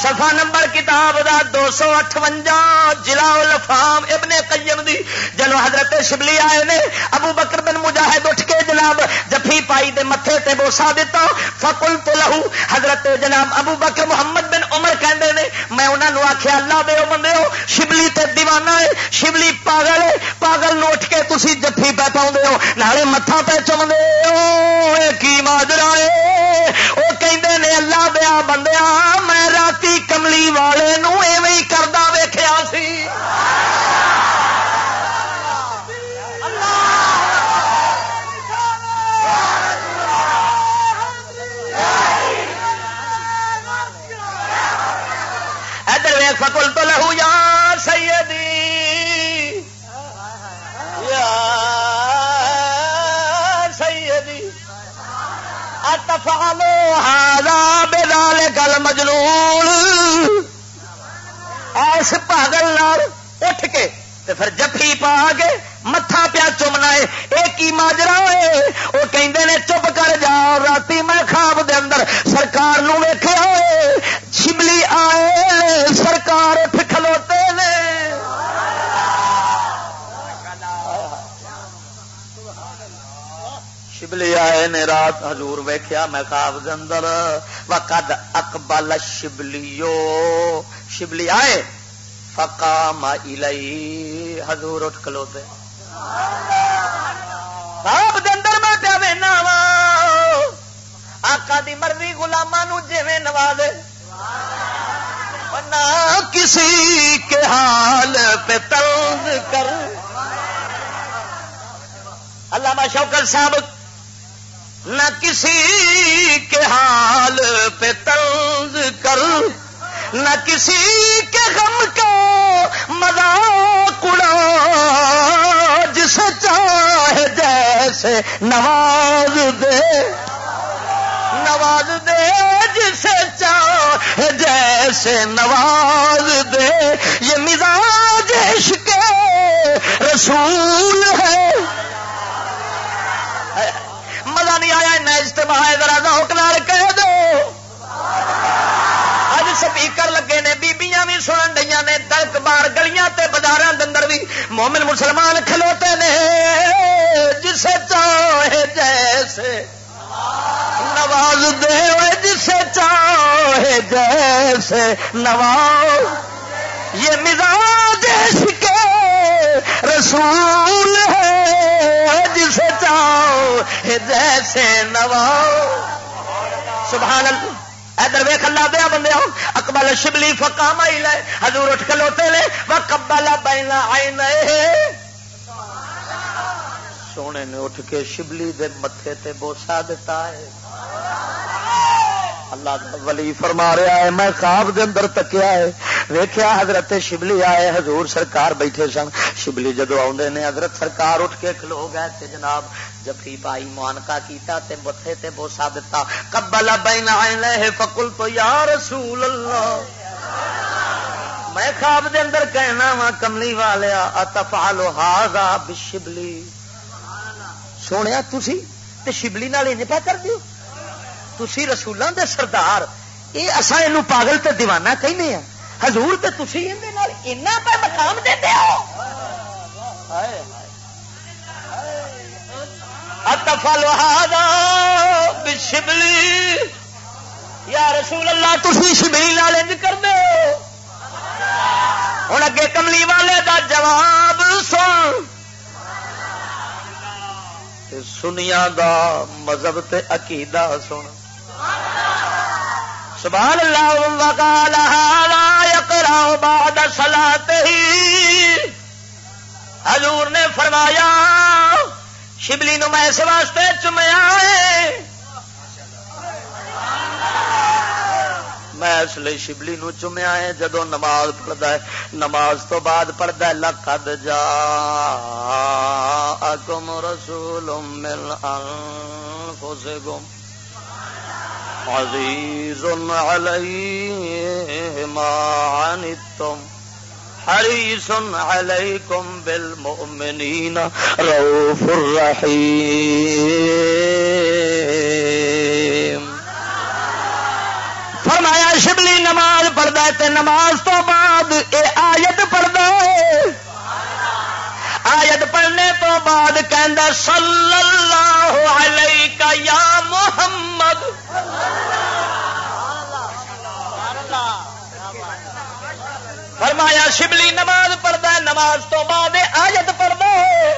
سفا نمبر کتاب دا دو سو اٹھوجا جلا لفام ابن قیم دی۔ جلو حضرت شبلی آئے نے، ابو بکر بن مجاہد اٹھ کے جناب جفی پائی دے متے تے بوسا دیتا فکل تو لہو، حضرت جناب ابو بکر محمد بن عمر کہندے نے، میں انہوں نے آخیا اللہ دے بندے ہو شبلی تے دیوانہ ہے، شبلی پاگل ہے۔ پاگل مسلمان اٹھ کے تھی جفی پہ پاؤ ہو، نالے متھا پہ چمتے ہو۔ کی ماجرا ہے۔ وہ کہتے نے، اللہ دیا بندیا، میں رات کملی والے ایویں کردہ ویخیا سی ادھر فکل تو لہو یا سیدی اتفعلو هذا بذلك المجنون. ایس پاگل نال اٹھ کے تے پھر جفی پا کے متھا پیا چومنا ہے ایک ہی ماجرا ہے وہ کہندے نے چپ کر جا رات میں خواب دے اندر سرکار نو ویکھیا ہوئے شبلی آئے سرکار اٹھ کھلوتے نے۔ شبلی آئے نے رات، حضور ویکھیا، میں خواب دے اندر وقد اقبل شبلیو۔ شبلی آئے، فقام الی حضور اٹھ کھلوتے۔ خواب دے اندر میں پیا وینا وا آقا دی مرضی غلاماں نو جویں نوازے۔ نہ کسی کے حال پہ طرز کر۔ علامہ شوکت صاحب نہ کسی کے حال پہ طرز کر، نہ کسی کے غم کو مذاق اڑا، جسے چاہے جیسے نواز دے۔ نواز دے، جسے چاہے جیسے نواز دے۔ یہ مزاج عشق رسول ہے۔ مزہ نہیں آیا نہ اجتماع ہے ذرا کہہ دو۔ اج سپیکر لگے نے، بیبیاں بھی سنن ڈیاں نے، دلک بار گلیاں تے بازاراں دے اندر بھی مومن مسلمان کھلوتے نے۔ جسے چاہے جیسے نواز دے جسے چاہے جیسے نواز۔ یہ مزاج رسول ہے جسے چاہے جیسے نواز سبحان اللہ۔ ادھر ویخ اللہ دیا بندے ہو اکبل شبلی فکام آئی لے، حضور اٹھ کلوتے لے وہ کبلا بہنا آئی سونے نے اٹھ کے شبلی دے متے تے بوسا دیتا ہے۔ اللہ ولی فرما رہا ہے، میں خواب دے اندر تکیا ہے۔ ویخیا حضرت شبلی آئے، حضور سرکار بیٹھے سن۔ شبلی جدو آدھے نے، حضرت سرکار اٹھ کے کھلو گئے تے جناب جفی پائی موانکا کیتا تے متے تے بوسا دتا۔ کبلا بین آئے فکل تو یا رسول اللہ۔ میں خواب دے اندر کہنا وا، کملی والیا اتفالو ہاضا بشبلی۔ سونے تھی تے شبلی نال انج پہ کر دیو۔ تھی رسولوں دے سردار یہ اصا یہ پاگل تے دیوانہ کہنے ہیں حضور تے تھی اینا پہ مقام دے ہو۔ اتفل شبلی یا رسول اللہ تھی شبلی لال انج کر دو ہوں اگے کملی والے دا جواب سن۔ سنیا دا مذہب تے عقیدہ سن۔ سبحان اللہ، وقال هذا يقرا بعد صلاته. حضور نے فرمایا، شبلی نو میں اس واسطے چمیا میں اس لیے شبلی نو چومیا ہے جدو نماز پڑھتا ہے۔ نماز تو بعد پڑھتا ہے، لقد جا اکم رسول مل انفسکم۔ عزیز علیہ ما عنتم حریص علیکم بالمؤمنین روف الرحیم۔ فرمایا، شبلی نماز پڑھتا ہے تے نماز تو بعد اے آیت پڑھتا ہے۔ آیت پڑھنے تو بعد کہندا صلی شبلی نماز پڑھتا ہے، نماز تو بعد آجت پڑھتا ہے۔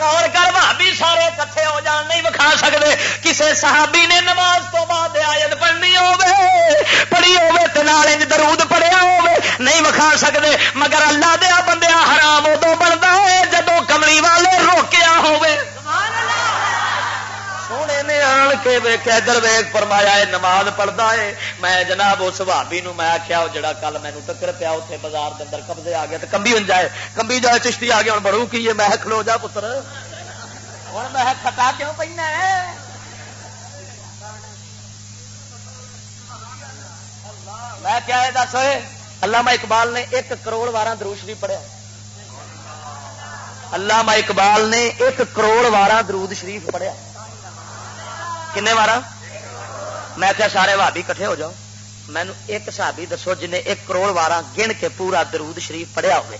غور کر بھابی سارے کٹھے ہو جان نہیں وکھا سکتے کسے صحابی نے نماز تو بعد آیت پڑھنی ہوے پڑھی درود پڑھیا نہیں وکھا سکتے مگر اللہ دیا بندیا حرام ادو بنتا ہے جدو کملی والے روکیا ہوے ہو آن کے ادھر ویگ فرمایا ہے نماز پڑھتا ہے میں جناب اس بھابی نو میں آخیا جڑا کل مینو ٹکر پیا اتنے بازار کے اندر قبضے آ گیا تو کمبی ہو جائے کمبی جائے چشتی آ گیا ہوں بڑھو کی میں کھلو جا پتر ہوں میں کھٹا کیوں پہ میں کیا ہے دس علامہ اقبال نے ایک کروڑ بارہ دروش بھی پڑھیا علامہ اقبال نے ایک کروڑ بارہ درود شریف پڑھیا کنے بارہ میں کیا سارے بھابی کٹھے ہو جاؤ مینو ایک سابی دسو جن ایک کروڑ بارہ گن کے پورا درود شریف پڑھیا ہوئے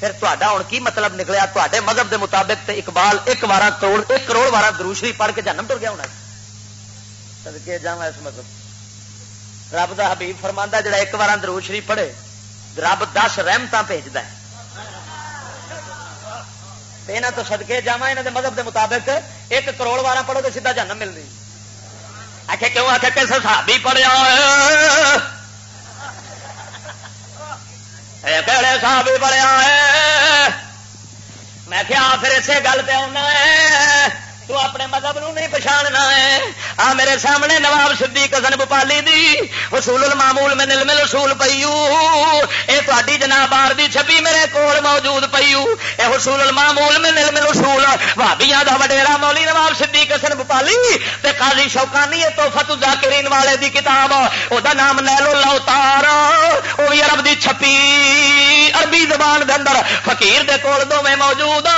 پھر تا ہوں کی مطلب نکلیا تے مذہب دے مطابق تے اقبال ایک بارہ کروڑ ایک کروڑ بارہ درود شریف پڑھ کے جنم ٹر گیا ہونا سدکے جا اس مطلب رب دا حبیب فرما جڑا ایک بار درود شریف پڑھے رب دس رحمت بھیجد ہے یہاں تو سدکے جا یہاں دے مذہب دے مطابق ایک کروڑ بارہ پڑھو تو سیدھا جنم ملنی۔ آخے کیوں؟ آخے کس سابی پڑھیا کہڑے سابی پڑھیا ہے میں کیا پھر اسی گل پہ آنا ہے۔ تو اپنے مذہب نو نہیں پچھاڑنا ہے۔ آ میرے سامنے نواب سدھی کسن بپالی دی اصول المامول میں نل مل اصول پیو اے تاری جناب بار دی چھپی میرے کول موجود پیو اے اصول المامول میں نل مل اصول بھابیاں دا وڈیرا مولی نواب سدھی کسن بپالی تے قاضی شوکانی تو فتو ذاکرین والے دی کتاب۔ او دا نام نیلو لوتار۔ او بھی عرب دی چھپی عربی زبان دے اندر۔ فقیر دے کول دو میں موجود۔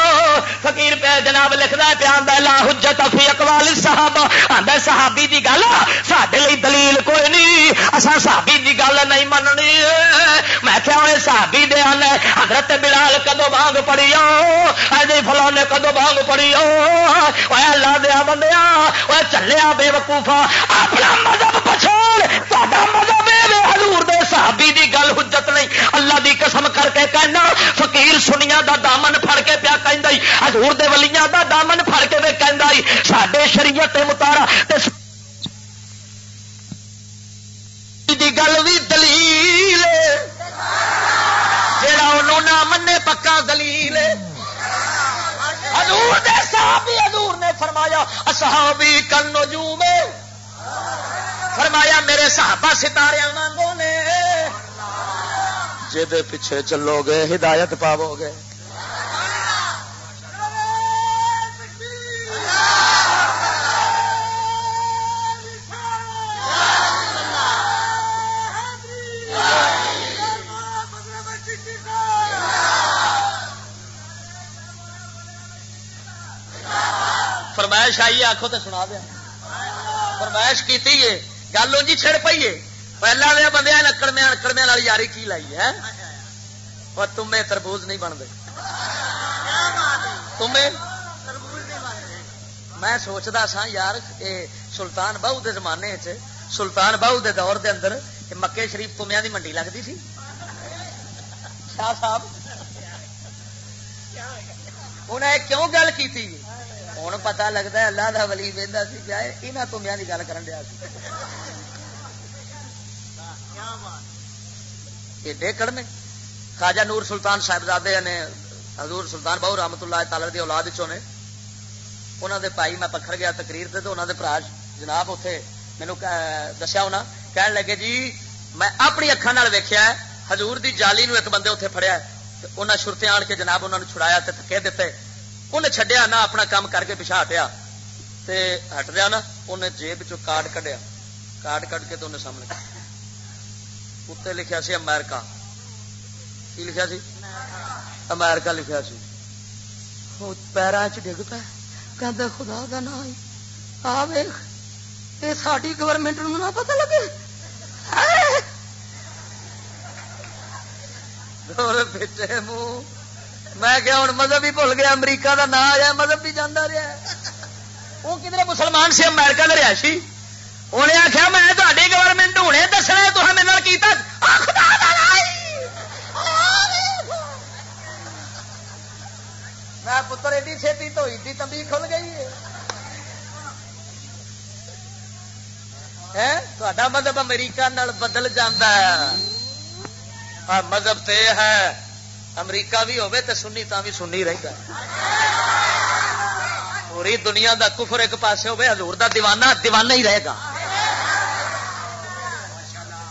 فقیر پہ جناب لکھدا ہے پیان دا اللہ حجت فی اقوال صحابہ آندا صحابی دی گل، ساڈے لئی دلیل کوئی نہیں۔ اساں صحابی دی گل نہیں مننی۔ میں کیا ہوئے صحابی دے آنے، حضرت بلال کدو بانگ پڑی اے جی فلاں نے کدو بانگ پڑی اے اللہ دیا بندیا اے چلیا بے وقوفا اپنا مذہب پچھوڑ، تہاڈا مذہب حضور دے صحابی دی گل حجت نہیں۔ اللہ دی قسم کر کے کہنا، فقیر سنیا دا دامن پھڑ کے پیا کہ حضور دے ولیاں دا دامن پھڑ کے کہ سڈے شریعت متارا دی گل بھی دلیل جڑا انہوں نہ منے پکا دلیل حضور دے صحابی حضور نے فرمایا، اصحابی کن نجوم فرمایا میرے صحابہ ستارے وانگوں نے۔ جے پیچھے چلو گے ہدایت پاو گے فرمائش آئی آخو تو سنا دیا۔ فرمائش کی گل جی چھڑ پی ہے۔ پہلا بندے نکڑمیا نکڑمیا والی یاری کی لائی ہے؟ اور تمہیں تربوز نہیں بنتے۔ تمہیں میں سوچتا سا یار سلطان بہو دے زمانے چ سلطان بہو دے دور دے اندر مکے شریف تمیا دی منڈی لگتی سی۔ شاہ صاحب انہیں کیوں گل کی ہوں پتا لگتا ہے اللہ کا ولی وہدا سی پیا یہاں تمیا کی گل کر دیا ایڈے کڑمے خواجہ نور سلطان صاحبزادے نے حضور سلطان بہو رحمت اللہ تعالی دی اولاد چو نے۔ انہوں دے پائی میں پکھر گیا تقریر سے تو انہوں دے پراج جناب اتنے مینو دسیا ہونا کہنے لگے جی میں اپنی اکھان ویکیا ہے، حضور دی جالی نو ایک بندے اتنے فڑیا انہیں شرتے آن کے جناب انہوں نے چھڑایا تے تھکے دیتے انہیں چڈیا نہ، اپنا کام کر کے پچھا ہٹیا۔ تے ہٹ رہا نا انہیں جیب چ کارڈ کڈیا۔ کارڈ کٹ کے تو انہیں سامنے۔ اتنے لکھا سی امیرکا کی لکھا سی امیرکا لکھا سی پیروں چ ڈگ پہ کہ خدا کا نا آ ویخ یہ ساری گورنمنٹ نہ پتا لگے منہ میں کیا ہوں مذہب ہی بھول گیا امریکہ کا نام آیا مذہب بھی جانا رہا وہ کدھر مسلمان سے امیرکا کا رہائشی انہیں آخیا میں تاری گورنمنٹ ہونے دسنا تو میرے کیتا میں پتر ایڈی چھتی تو ایڈی تمبی کھل گئی ہے مذہب امریکہ نال بدل جانا ہے مذہب تے ہے امریکہ بھی ہوے تو سنی تا بھی سنی رہتا پوری دنیا دا کفر ایک پاسے ہوے حضور دا دیوانہ دیوانہ ہی رہے گا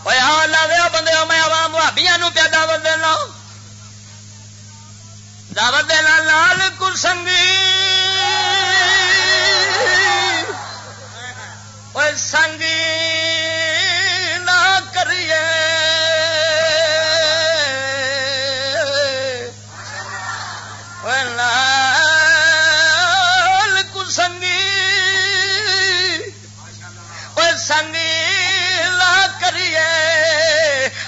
بندے میں عوام بھابیا پیا دعوت دینا دعوت دینا لال کسنگی سنگی نہ کریے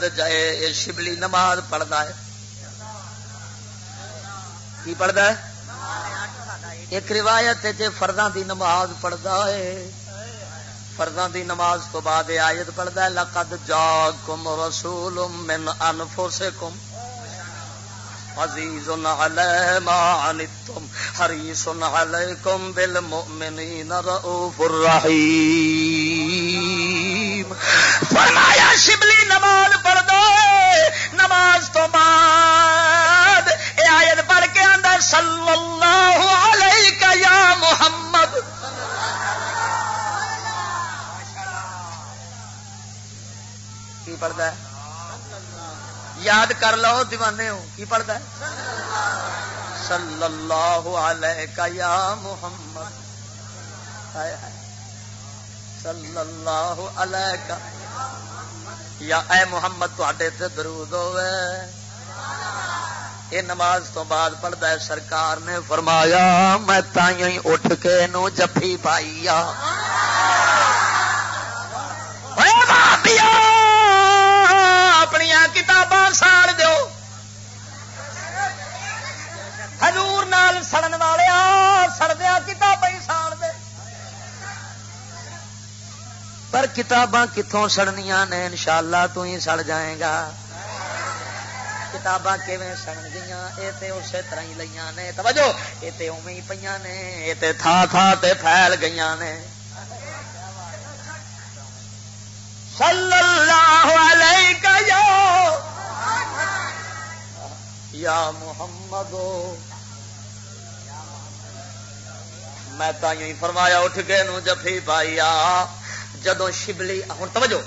لائیے جائے، یہ شبلی نماز پڑھتا ہے۔ کی پڑھتا ہے؟ ایک روایت ہے فرداں دی نماز پڑھتا ہے۔ فرداں دی نماز تو بعد آیت پڑھتا ہے، لقد جا کم رسول من انفسکم عزیز علی ما عنتم، حریص علیکم بالمؤمنین رؤوف الرحیم۔ فرمایا، شبلی نماز نماز تو بعد اے آیت پڑھ کے اندر صلی اللہ علیہ یا محمد. کی پڑھتا ہے؟ یاد کر لو، دیوانے ہو کی پڑھتا ہے؟ صلی اللہ علیہ یا محمد. صلی اللہ علیہ یا اے محمد تے درود ہوے یہ نماز تو بعد پڑھتا ہے سرکار نے فرمایا، میں تھی اٹھ کے نو جفی پائی اپنی کتاباں ساڑ دو ہزور نال سڑن والے سڑدیا کتابیں ساڑ دے پر کتاباں کتوں سڑنیا نے ان شاء اللہ تو ہی سڑ جائے گا۔ کتاباں کیون سڑ گئی یہ اسی طرح ہی لیا نے۔ توجہ یہ اوی پہ نے۔ یہ تھا تھا تے پھیل گئی نے۔ صلی اللہ علیہ یا محمد، میں تو فرمایا، اٹھ کے نو جفی پائی آ جدو شبلی ہوں توجہ،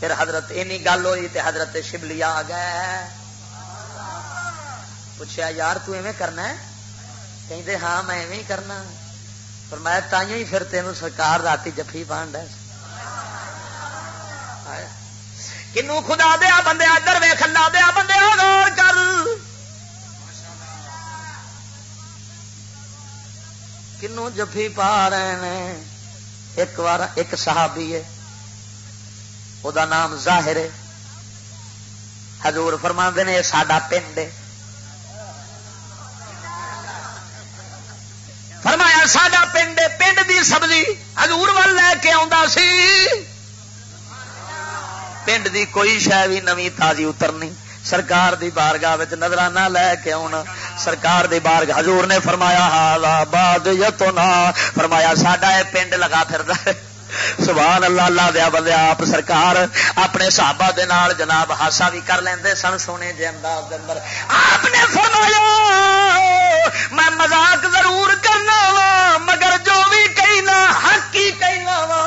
پھر حضرت اینی گل ہوئی تے حضرت شبلی آ گئے۔ پوچھا یار تو ایویں کرنا ہے؟ کہ ہاں میں ایویں کرنا۔ پر میں تائیں ہی پھر تینوں سرکار رات جفی پان ڈے کنو خدا دیا بندے، ادھر وے کھلا دیا بندے غور کر۔ کنو جفی پا رہے ہیں ایک بار ایک صحابی ہے۔ وہ نام ظاہر ہے۔ حضور فرما نے ساڈا پنڈ ہے۔ فرمایا ساڈا پنڈ پنڈ دی سبزی حضور وال لے کے سی۔ پنڈ دی کوئی شہ بھی نمی تازی اترنی۔ سرکار دی بارگاہ وچ نظرانہ لے کے آنا سرکار دی بارگاہ، حضور نے فرمایا حالا باد یتنا فرمایا، ساڈا یہ پنڈ لگا پھر سبحان اللہ اللہ دیا بندے، آپ سرکار اپنے صحابہ دے نال جناب ہاسا بھی کر لیندے سن سونے جے انداز دے اندر۔ آپ نے فرمایا، میں مذاق ضرور کرنا وا، مگر جو بھی کہنا حق ہی کہنا وا۔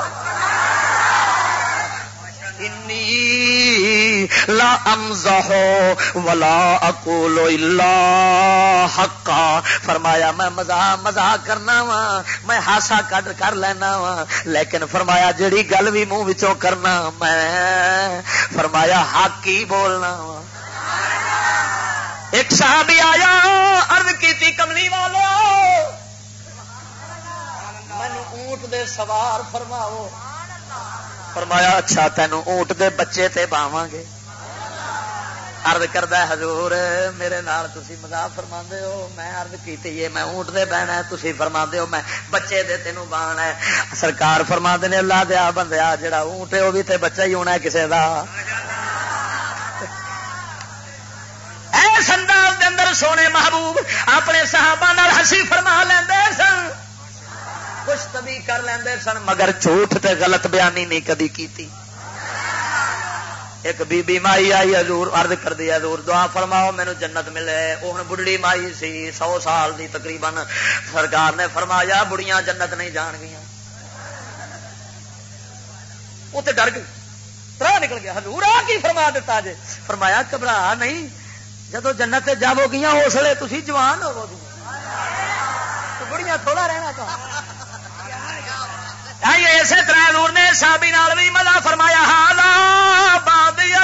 انی لا امزح ولا اقول الا حقا۔ فرمایا، میں مزاح مزاح کرنا وا، میں ہاسا کڈ کر لینا وا، لیکن فرمایا جڑی گل بھی منہ وچوں کرنا میں، فرمایا، حق ہی بولنا وا۔ ایک صحابی آیا، عرض کیتی، کملی والو مینو اونٹ دے سوار فرماؤ۔ فرمایا اچھا تینوں اونٹ دے بچے تے باواں گے ارد کرد حضور، میرے نال تسی مزاح فرما ہو۔ میں ارد کی میں اونٹ دے بہنا ہے، تسی فرما ہو، میں بچے دے تینوں بان ہے۔ سرکار فرما نے، اللہ دیا بندیا، جڑا اونٹ ہے وہ بھی تے بچہ ہی ہونا ہے کسے دا۔ ایس انداز دے اندر سونے محبوب، اپنے صحابہ نال ہسی فرما لیندے سن۔ کچھ تبھی کر لیندے سن، مگر جھوٹ تے غلط بیانی نہیں کدی کیتی۔ ایک بی بی مائی آئی، حضور عرض کر دی، حضور دعا فرماؤ، مینو جنت ملے۔ وہ ہوں بڑھڑی مائی سی، سو سال دی تقریباً۔ سرکار نے فرمایا، بڑیاں جنت نہیں جان گیا وہ تو ڈر گئی۔ ترا نکل گیا۔ حضور آ کی فرما دیتا جے۔ فرمایا، گھبرا نہیں۔ جدو جنت جب ہو گیا اس لیے تھی جوان ہو بڑیاں تھوڑا رہنا تھا۔ اسی طرح نور نے سابی نال بھی مزہ فرمایا ہاں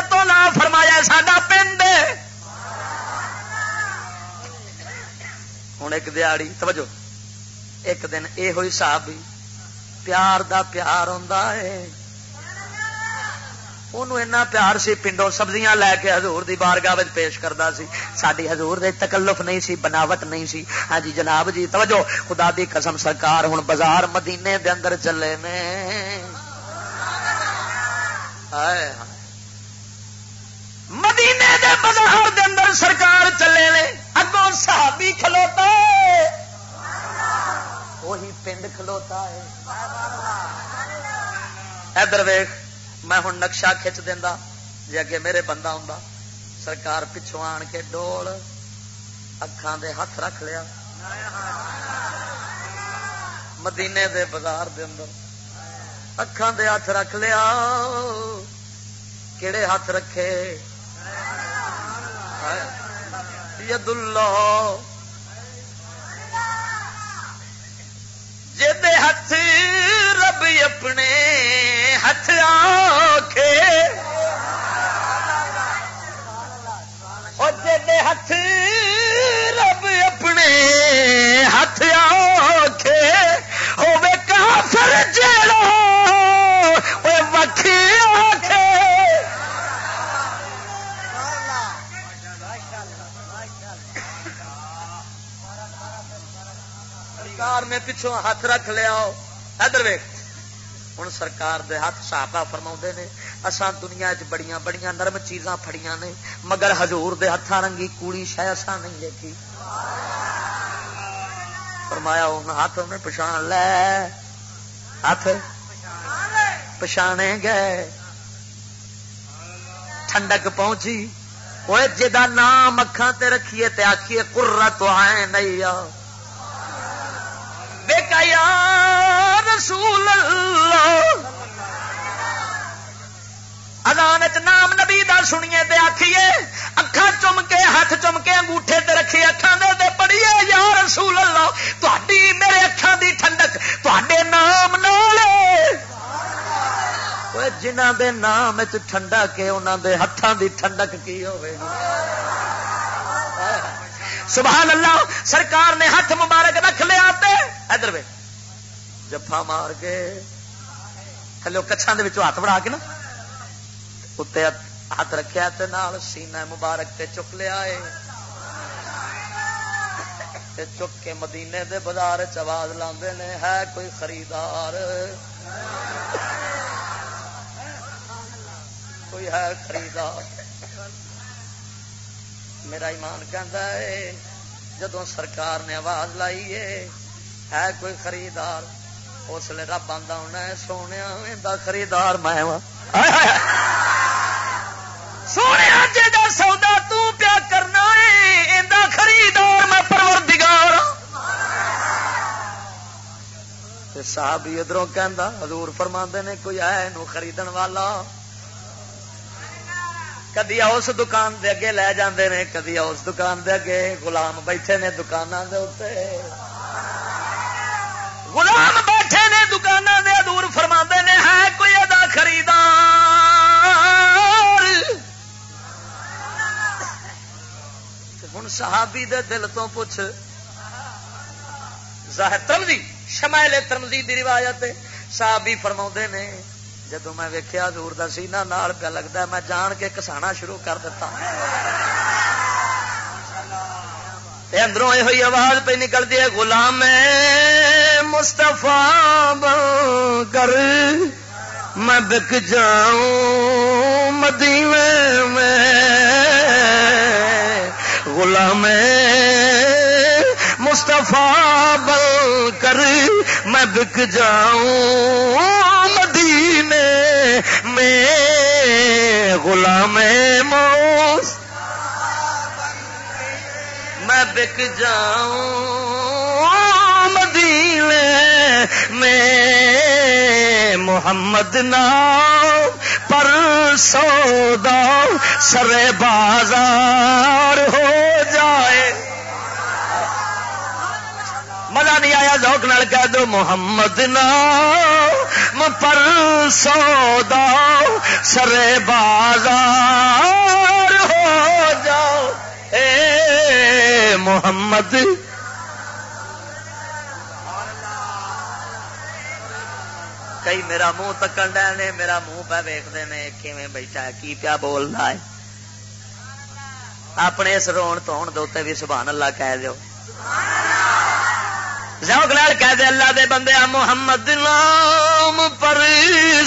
تو فرمایا ساڈا پنڈ. ہوں ایک دیہڑی توجہ، ایک دن یہ ہوئی سابی پیار دا پیار ہوں ہوتا پیار سی پنڈوں سبزیاں لے کے ہزور کی بارگاہ پیش کرتا سی ساری ہزور دے تکلف نہیں سی بناوٹ نہیں سی ہاں جی جناب جی توجہ خدا دی قسم سرکار ہوں بازار مدینے دے اندر چلے نے مدینے دے بازار دے اندر سرکار چلے نے اگوں صحابی کھلوتا وہی پنڈ کھلوتا ہے ادھر ویخ میں ہوں نقشہ کھچ دینا جی اگے میرے بندہ ہوں سرکار پچھوں آن کے ڈول اکھان دے ہاتھ رکھ لیا۔ مدینے دے بازار دے اندر اکھان دے ہاتھ رکھ لیا۔ کہڑے ہاتھ رکھے؟ ید اللہ جے ہاتھ رب اپنے ہاتھ آکھے جے ہاتھ رب اپنے ہاتھ آکھے ہوے کافر جیڑا وکھی آکھے سرکار نے پچھوں ہاتھ رکھ لیا ادھر ویک ہوں سرکار دے ہاتھ ساپا فرما نے اسان دنیا چ بڑی بڑی نرم چیزاں فڑیاں نے، مگر حضور دے ہاتھ رنگی کوڑی شہ اسان نہیں دیکھی۔ فرمایا، ان ہاتھ انہیں پچھان لے۔ ہاتھ پچھانے گئے ٹھنڈک پہنچی۔ وہ جا نام اکھان تے رکھیے تے آخیے کرا تو آئے نہیں آ یا رسول اللہ۔ ادان نام نبی دا سنیے دے آخیے اکھا چم کے ہاتھ چم کے، انگوٹھے تے رکھیے اکھان دے دے پڑھیے، یا رسول اللہ تھی میرے اکھان دی ٹھنڈک تے نام نال جنہ دے نام ٹھنڈک انہوں دے ہاتھوں دی ٹھنڈک کی ہوگی سبحان اللہ، سرکار نے ہاتھ مبارک رکھ لیا ادھر جفا مار کے تھلو کچھان ہاتھ بڑا کے نا اتنے ہاتھ رکھا سینا مبارک تے چک لیا چک کے مدینے دے بازار چواز لاندے نے ہے کوئی خریدار کوئی ہے خریدار میرا ایمان کہہ جدو سرکار نے آواز لائی ہے کوئی خریدار اس لیے رب آتا ہونا سونے خریدار میں ہاں۔ سونے جا سودا تیا کرنا ہے خریدار میں پرور دگار صاحب ادھر کہ حضور فرما نے، کوئی ہے خریدن والا؟ کدی اس دکان دے اگے لے جاندے نے، کدی اس دکان دے اگے۔ غلام بیٹھے نے دکانوں دے اتنے غلام دکانوں دے دور فرما نے، ہے کوئی ادا خریدار؟ ہوں صحابی دے دل تو پوچھ، ظاہر ترمزی شمائل ترمزی دی روایت صحابی فرما نے جدو میں ویکیا دور کا سینا نال پہ لگتا میں جان کے کسانا شروع کر دیتا اندروں یہ ہوئی آواز پہ نکلتی ہے، غلام مستفا کر میں بک جاؤں مدینے میں، غلام مستفا بل کر میں بک جاؤں مدینے میں، غلام موس میں بک جاؤں مدینے میں محمد نام پر سودا سر بازار ہو جائے۔ مزہ نہیں آیا ذوق نال کہہ دو محمد نام پر سودا سر بازار محمد کئی میرا منہ تکن ڈے نے، میرا منہ پہ ویختے ہیں کیون بیٹھا ہے؟ کی پیا بولنا ہے؟ اپنے اس رون تو دے بھی سبحان اللہ کہہ دو لال کہہ دے اللہ دے بندے محمد نام پر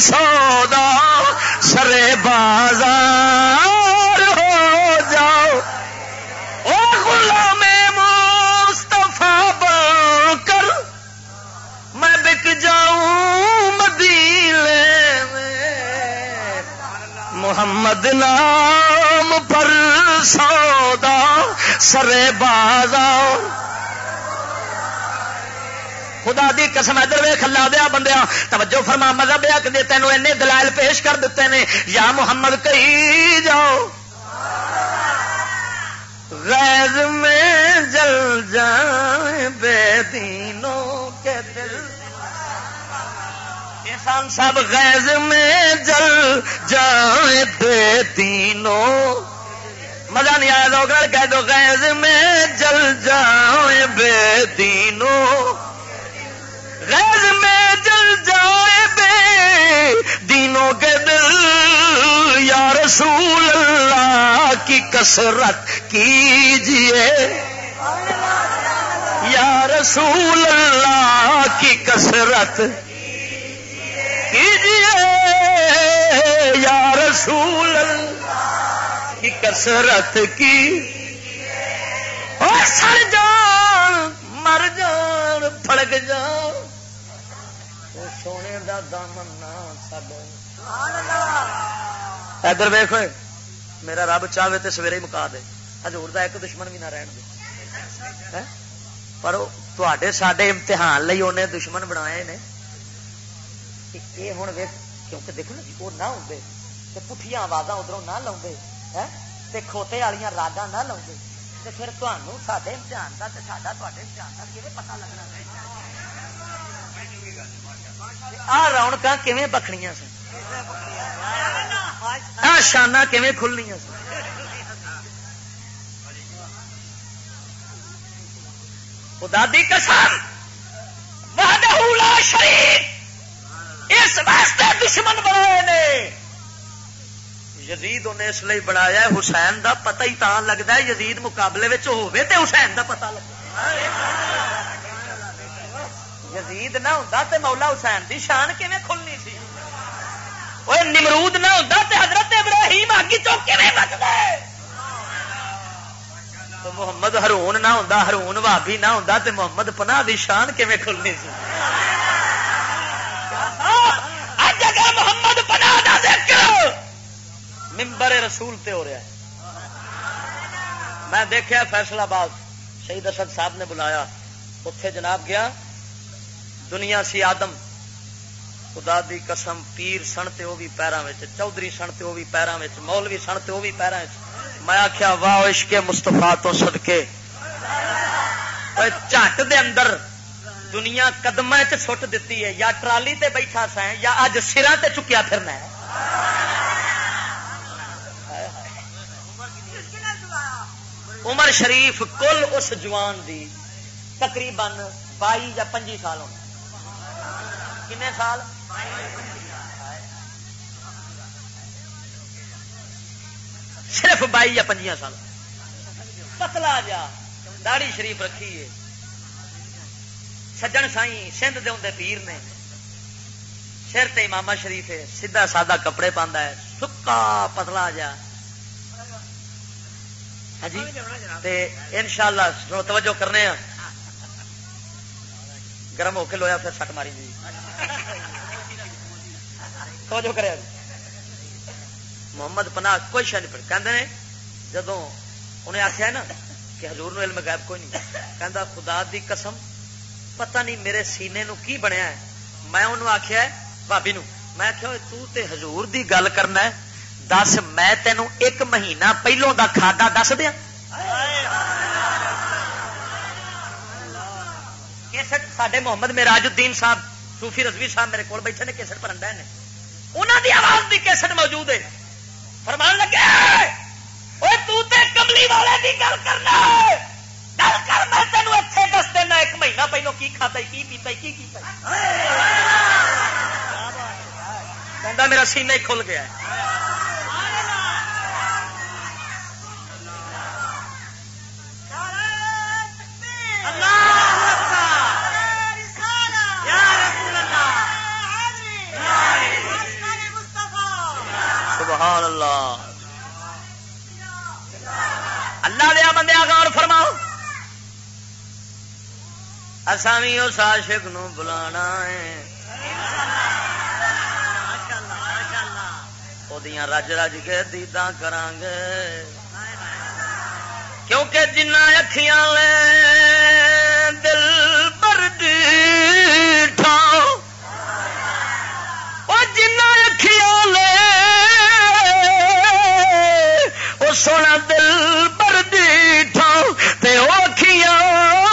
سودا، سرے بازار ہو جاؤ۔ او غلام جاؤں مدینے میں۔ محمد نام پر سودا، سرے بازار خدا دی قسم، ادھر وے کلا دیا بندیا توجہ فرما، مذہب حق دے تینوں اینے دلائل پیش کر دیتے ہیں۔ یا محمد کہی جاؤ۔ غیر میں جل جائیں، بے دینوں انسان سب غیظ میں جل جائیں بے دینوں مزہ نہیں آیا لوگ کہہ دو، غیظ میں جل جائیں بے دینوں غیظ میں جل جائے بے دینوں کے دل، یا رسول اللہ کی کسرت کیجیے۔ یا رسول اللہ کی کسرت کیجیے یا رسول اللہ؟ کی کسرت کی؟ اور سر جان مر جان پھڑک جان سونے دا دامن ادھر ویخ میرا رب چاہے تو سویرے ہی مکا دے۔ ہزور کا ایک دشمن بھی نہ رہن دے۔ پر تے سڈے امتحان لی انہیں دشمن بنائے نے۔ یہ ہوں ویک کیونکہ دیکھو نا جی وہ نہ ہوں تو پٹھیا آواز ادھر نہ لاؤ کھوتے والی راگا نہ لاؤ تو پھر تمہوں سارے امتحان کا ساڈا تے امتحان کا کھے پتا لگنا؟ آ رونق بکھنی سن؟ شانا کھلنی سن؟ خدا دی قسم شریف اس واسطے دشمن بنائے نے۔ یزید انہیں اس لیے بنایا حسین دا پتہ ہی تان لگتا ہے، یزید مقابلے ہوے تے حسین دا پتہ لگتا یزید نہ ہوں تے مولا حسین دی شان کیون کھلنی سی؟ وہ نمرود نہ ہوں تے حضرت ابراہیم آگی چوک کیون بچتا ہے تو محمد ہرون نہ ہوں ہرون بھابی نہ ہوں تے محمد پناہ دی شان کیون کھلنی سی؟ محمد بنا دا ذکر۔ ممبر رسول تے ہو رہا ہے۔ میں دیکھا فیصلہ باد، شہید اسد صاحب نے بلایا۔ اتے جناب گیا۔ دنیا سی آدم۔ خدا دی قسم، پیر سن تے وہ بھی پیروں میں چودھری سن تے وہ بھی پیروں میں مولوی سن تے وہ بھی پیروں میں آخیا واہ عشق مستفا تو سدکے جٹ دے اندر دنیا قدم سٹ دیتی ہے، یا ٹرالی تے بیٹھا سا یا اج سرا تے چکیا پھرنا ہے۔ عمر شریف کل اس جوان دی تقریباً بائی یا پنجی سال ہونا۔ کن سال؟ صرف بائی یا پنجیا سال۔ پتلا جا داڑی شریف رکھی ہے سجن سائی سندھ دے ہوں پیر نے سر تے شریف ہے سیدھا سادہ کپڑے پاندہ ہے سکا پتلا جا جی ان شاء اللہ توجہ کرنے ہیں گرم ہو کے لویا پھر سٹ ماری جی توجہ کرے محمد پناہ کوئی شہ نہیں پڑ کہ جدو انہیں آخیا نا کہ حضور نو علم غائب کوئی نہیں کہندا خدا دی قسم پتہ نہیں میرے سینے نو کی بنیا ہے میں انہوں آخیا بھابی نو میں آخیا تو تے حضور دی گل کرنا ہے دس میں تینوں ایک مہینہ پہلوں دا کھادا دس دیا کیسٹ سڈے محمد میراج الدین صاحب صوفی رضوی صاحب میرے کو بیٹھے نے کیسٹ پرن ڈے انہوں دی آواز دی کیسٹ موجود ہے فرمان لگے تو تے کملی والے دی گل کرنا ہے گل کر، میں تینوں اتنے دس دینا، ایک مہینہ پہلو کی کھاتا کی پیتا کی کیتا میرا سینہ ہی کھل گیا ہے۔ سبحان اللہ۔ اللہ دیا بندے غور فرماؤ۔ اسامی اس عاشق نو بلانا ہے۔ رج رج کے دیدا کران گے کیونکہ جنہ اکھیاں لے دل برد ٹھاؤ وہ جنہ اکھیاں لے سونا دل پر دیٹھا تے اوکھیاں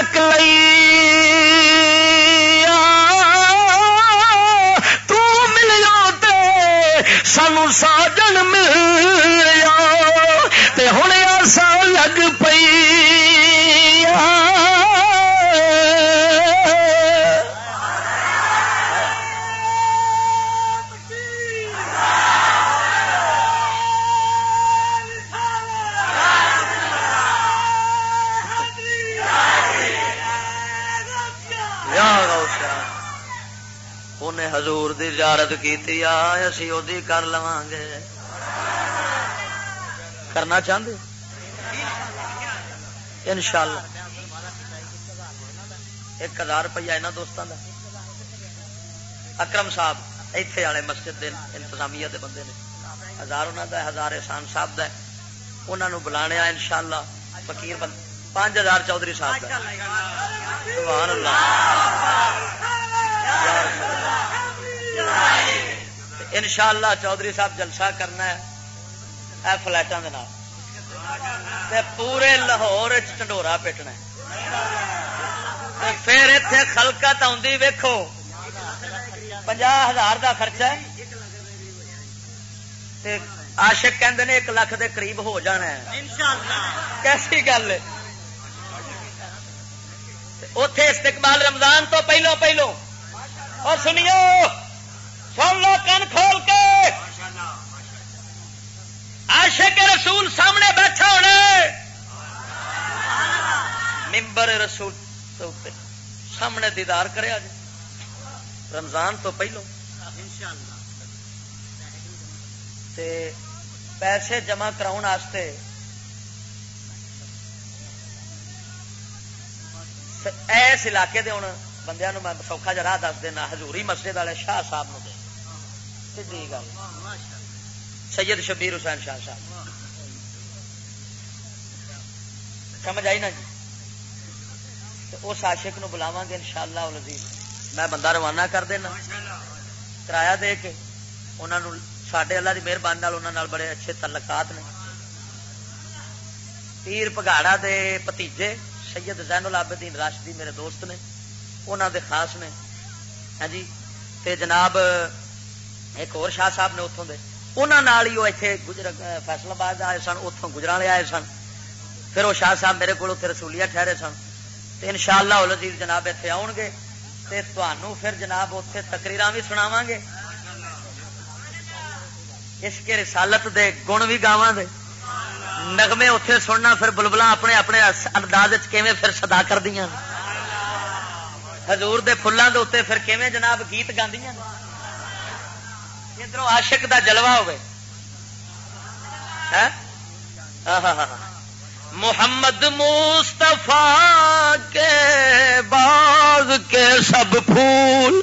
تک لئی تو ملیا تے سانو ساجن ملیا تے ہوں آسان لگ پئی حضور دی زیارت کی اسی وہ کر لو گے کرنا چاہتے ان شاء اللہ ایک ہزار روپیہ یہاں دوستوں کا اکرم صاحب اتے والے مسجد دے انتظامیہ دے بندے نے۔ ہزار انہوں کا ہزار احسان صاحب کا انہوں بلانے ان شاء اللہ فکیر بند پانچ ہزار چودھری صاحب سبحان اللہ۔ ان شاء اللہ چودھری صاحب جلسہ کرنا ہے فلائٹوں کے پورے لاہور چنڈورا پیٹنا پھر اتنے خلکت آدھی ویکو پنجا ہزار کا خرچہ آشک کہ ایک لاکھ دے قریب ہو جانا ہے۔ کیسی گل اتے استقبال رمضان تو پہلو پہلو۔ اور سنیو۔ سن لو کن کھول کے۔ آشے کے رسول سامنے بیٹھا ہونے۔ ممبر رسول سامنے دیدار کرے آج۔ رمضان تو پہلو۔ پیسے جمع کراؤ ایس علاقے دے ہوں بندیا میں سوکھا جا راہ دس دینا ہزوری مسجد والے شاہ صاحب نو دے گل سید شبیر حسین شاہ صاحب۔ سمجھ آئی نا جی؟ اس آشک نو بلاوا گے ان شاء اللہ میں بندہ روانہ کر دینا۔ کرایہ دے کے۔ انہوں سڈے اللہ کی مہربانی بڑے اچھے تعلقات نے۔ پیر پگاڑا دے پتیجے سید زین العابدین راشدی میرے دوست نے۔ انہوں دے خاص نے۔ ہاں جی؟ تے جناب ایک اور شاہ صاحب نے اتوں دے۔ انہوں ہی وہ اتنے فیصلہ آباد آئے سن اتوں گجرا آئے سن۔ پھر وہ شاہ صاحب میرے کو رسولیاں ٹھہرے سن۔ تو ان شاء اللہ جناب اتنے آؤ گے۔ تو پھر جناب اتنے تقریر بھی سناو گے۔ اس کے رسالت دے گن بھی گاواں دے۔ نغمے اتے سننا، پھر بلبلا اپنے اپنے انداز پھر سدا کر دیا ہزور دے فلوں کے اتنے پھر کیویں جناب گیت گاندیاں؟ ادھر عاشق دا جلوہ ہوئے۔ ہاں؟ محمد مصطفیٰ کے باغ کے سب پھول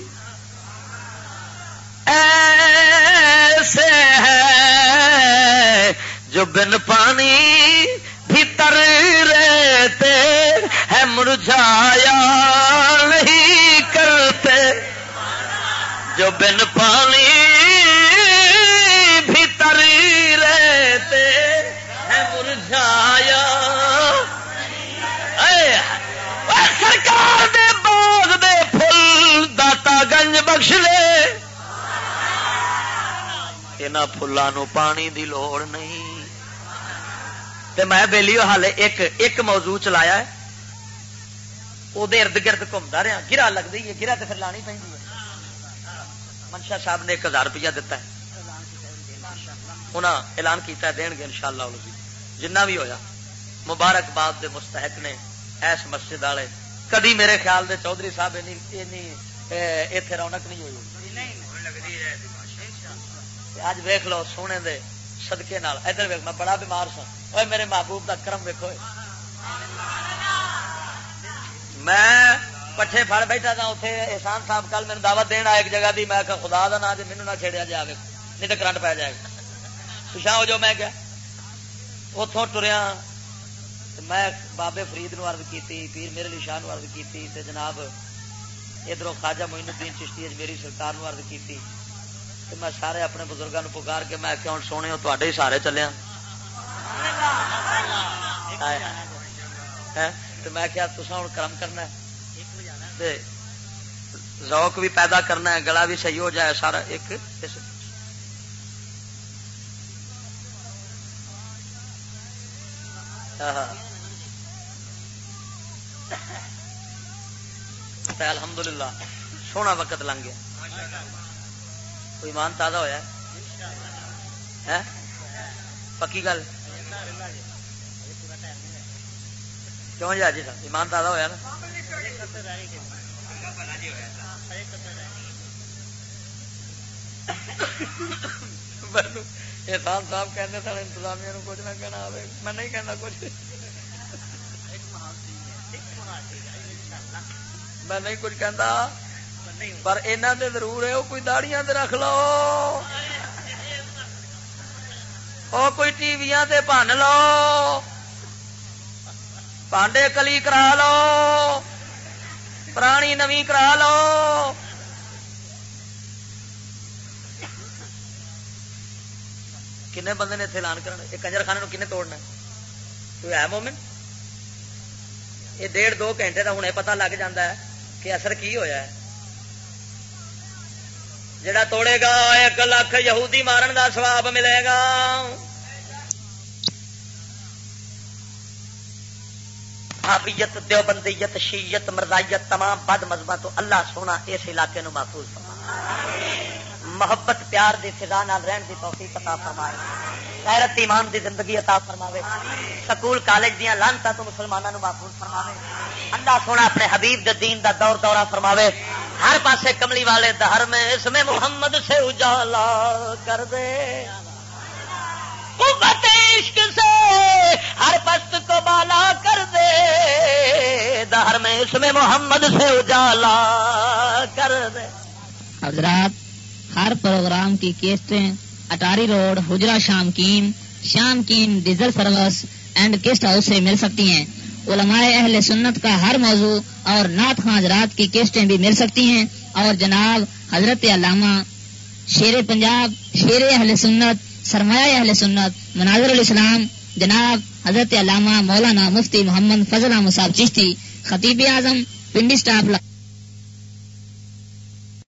ایسے ہے جو بن پانی بھی تر رہتے ہے مرجھایا نہیں کرتے۔ جو بن پانی مرجھایا سرکار دے باغ دے پھول داتا گنج بخش لے۔ یہاں فلوں پانی دی لوڑ نہیں۔ تے میں بہلی ہالے ایک ایک موضوع چلایا ہے۔ وہ ارد گرد گھومتا رہا، گرا لگتی ہے، گرا تو پھر لانی پہ منشا صاحب نے ایک ہزار روپیہ دتا ہے۔ انہاں اعلان کیتا ہے دین گے انشاءاللہ جنہ بھی ہویا مبارکباد دے مستحق نے ایس مسجد والے۔ کدی میرے خیال دے چودھری صاحب اتنے رونق نہیں ہوئی اج ویخ لو سونے دے صدقے نال۔ ادھر ویک میں بڑا بیمار سا وہ میرے محبوب کا کرم ویکو میں پٹھے فڑ بیٹھا تھا اتنے احسان صاحب کل میرے دعوت دینا ایک جگہ دی۔ میں خدا کا نام مینو نہ چھیڑیا جائے نہیں تو کرنٹ پی جائے۔ گا پچھا ہو جو میں کیا اتوں ٹریا میں بابے فرید نو عرض کیتی، پیر میرے لیے شاہ عرض کیتی تے جناب ادھر خواجہ معین الدین چشتی میری سرکار نو عرض کیتی تے میں سارے اپنے بزرگوں پکار کے میں کہ ہوں سونے ہو ہاں، تے سارے چلیا میں کیا تصا ہوں کرم کرنا ذوق بھی پیدا کرنا ہے، گلا بھی صحیح ہو جائے، سارا ایک الحمد للہ سونا وقت لنگ گیا۔ کوئی مان تازہ ہوا پکی گل؟ کیوں جی جی ایمان تازہ ہوا نا؟ احسان صاحب کہتے سر انتظامیہ کچھ نہ کہنا آئے میں نہیں کہنا کچھ میں نہیں کچھ کہتا پر اینا دے ضرور ہے وہ کوئی داڑیاں رکھ لو وہ کوئی ٹی وی بن لو پانڈے کلی کرا لو پرانی نوی کرا لو کنے بندے نے اتنے ایلان کرنا یہ کنجر خانے کنے توڑنا کوئی ہے مومن یہ ڈیڑھ دو گھنٹے کا ہوں پتا لگ جاتا ہے کہ اثر کی ہویا ہے جڑا توڑے گا ایک لاکھ یہودی مارن دا سواب ملے گا بھابیت دیوبندیت شیت مرزائیت تمام بد مذہب تو اللہ سونا اس علاقے نو محفوظ فرما محبت، پیار دی فضا نال رہن دی توفیق عطا فرمائے۔ غیرت ایمان دی زندگی عطا فرماوے۔ سکول، کالج دیاں لانتا تو مسلمانوں نو محفوظ فرماوے۔ اللہ سونا اپنے حبیب دے دین دا دور دورہ فرماوے۔ ہر پاسے کملی والے دہر میں اس میں محمد سے اجالا کر دے۔ قوت عشق سے ہر پست کو بالا کر دے۔ دہر میں اس میں محمد سے اجالا کر دے۔ حضرات ہر پروگرام کی کیسٹیں، اٹاری روڈ حجرا شام کیم شام came diesel service and guest house سے مل سکتی ہیں۔ علماء اہل سنت کا ہر موضوع اور نعت خاجرات کی کیسٹیں بھی مل سکتی ہیں۔ اور جناب حضرت علامہ شیر پنجاب، شیر اہل سنت، سرمایہ اہل سنت، مناظر الاسلام، جناب حضرت علامہ مولانا مفتی محمد فضل احمد صاحب چشتی، خطیب اعظم، پنڈی اسٹاف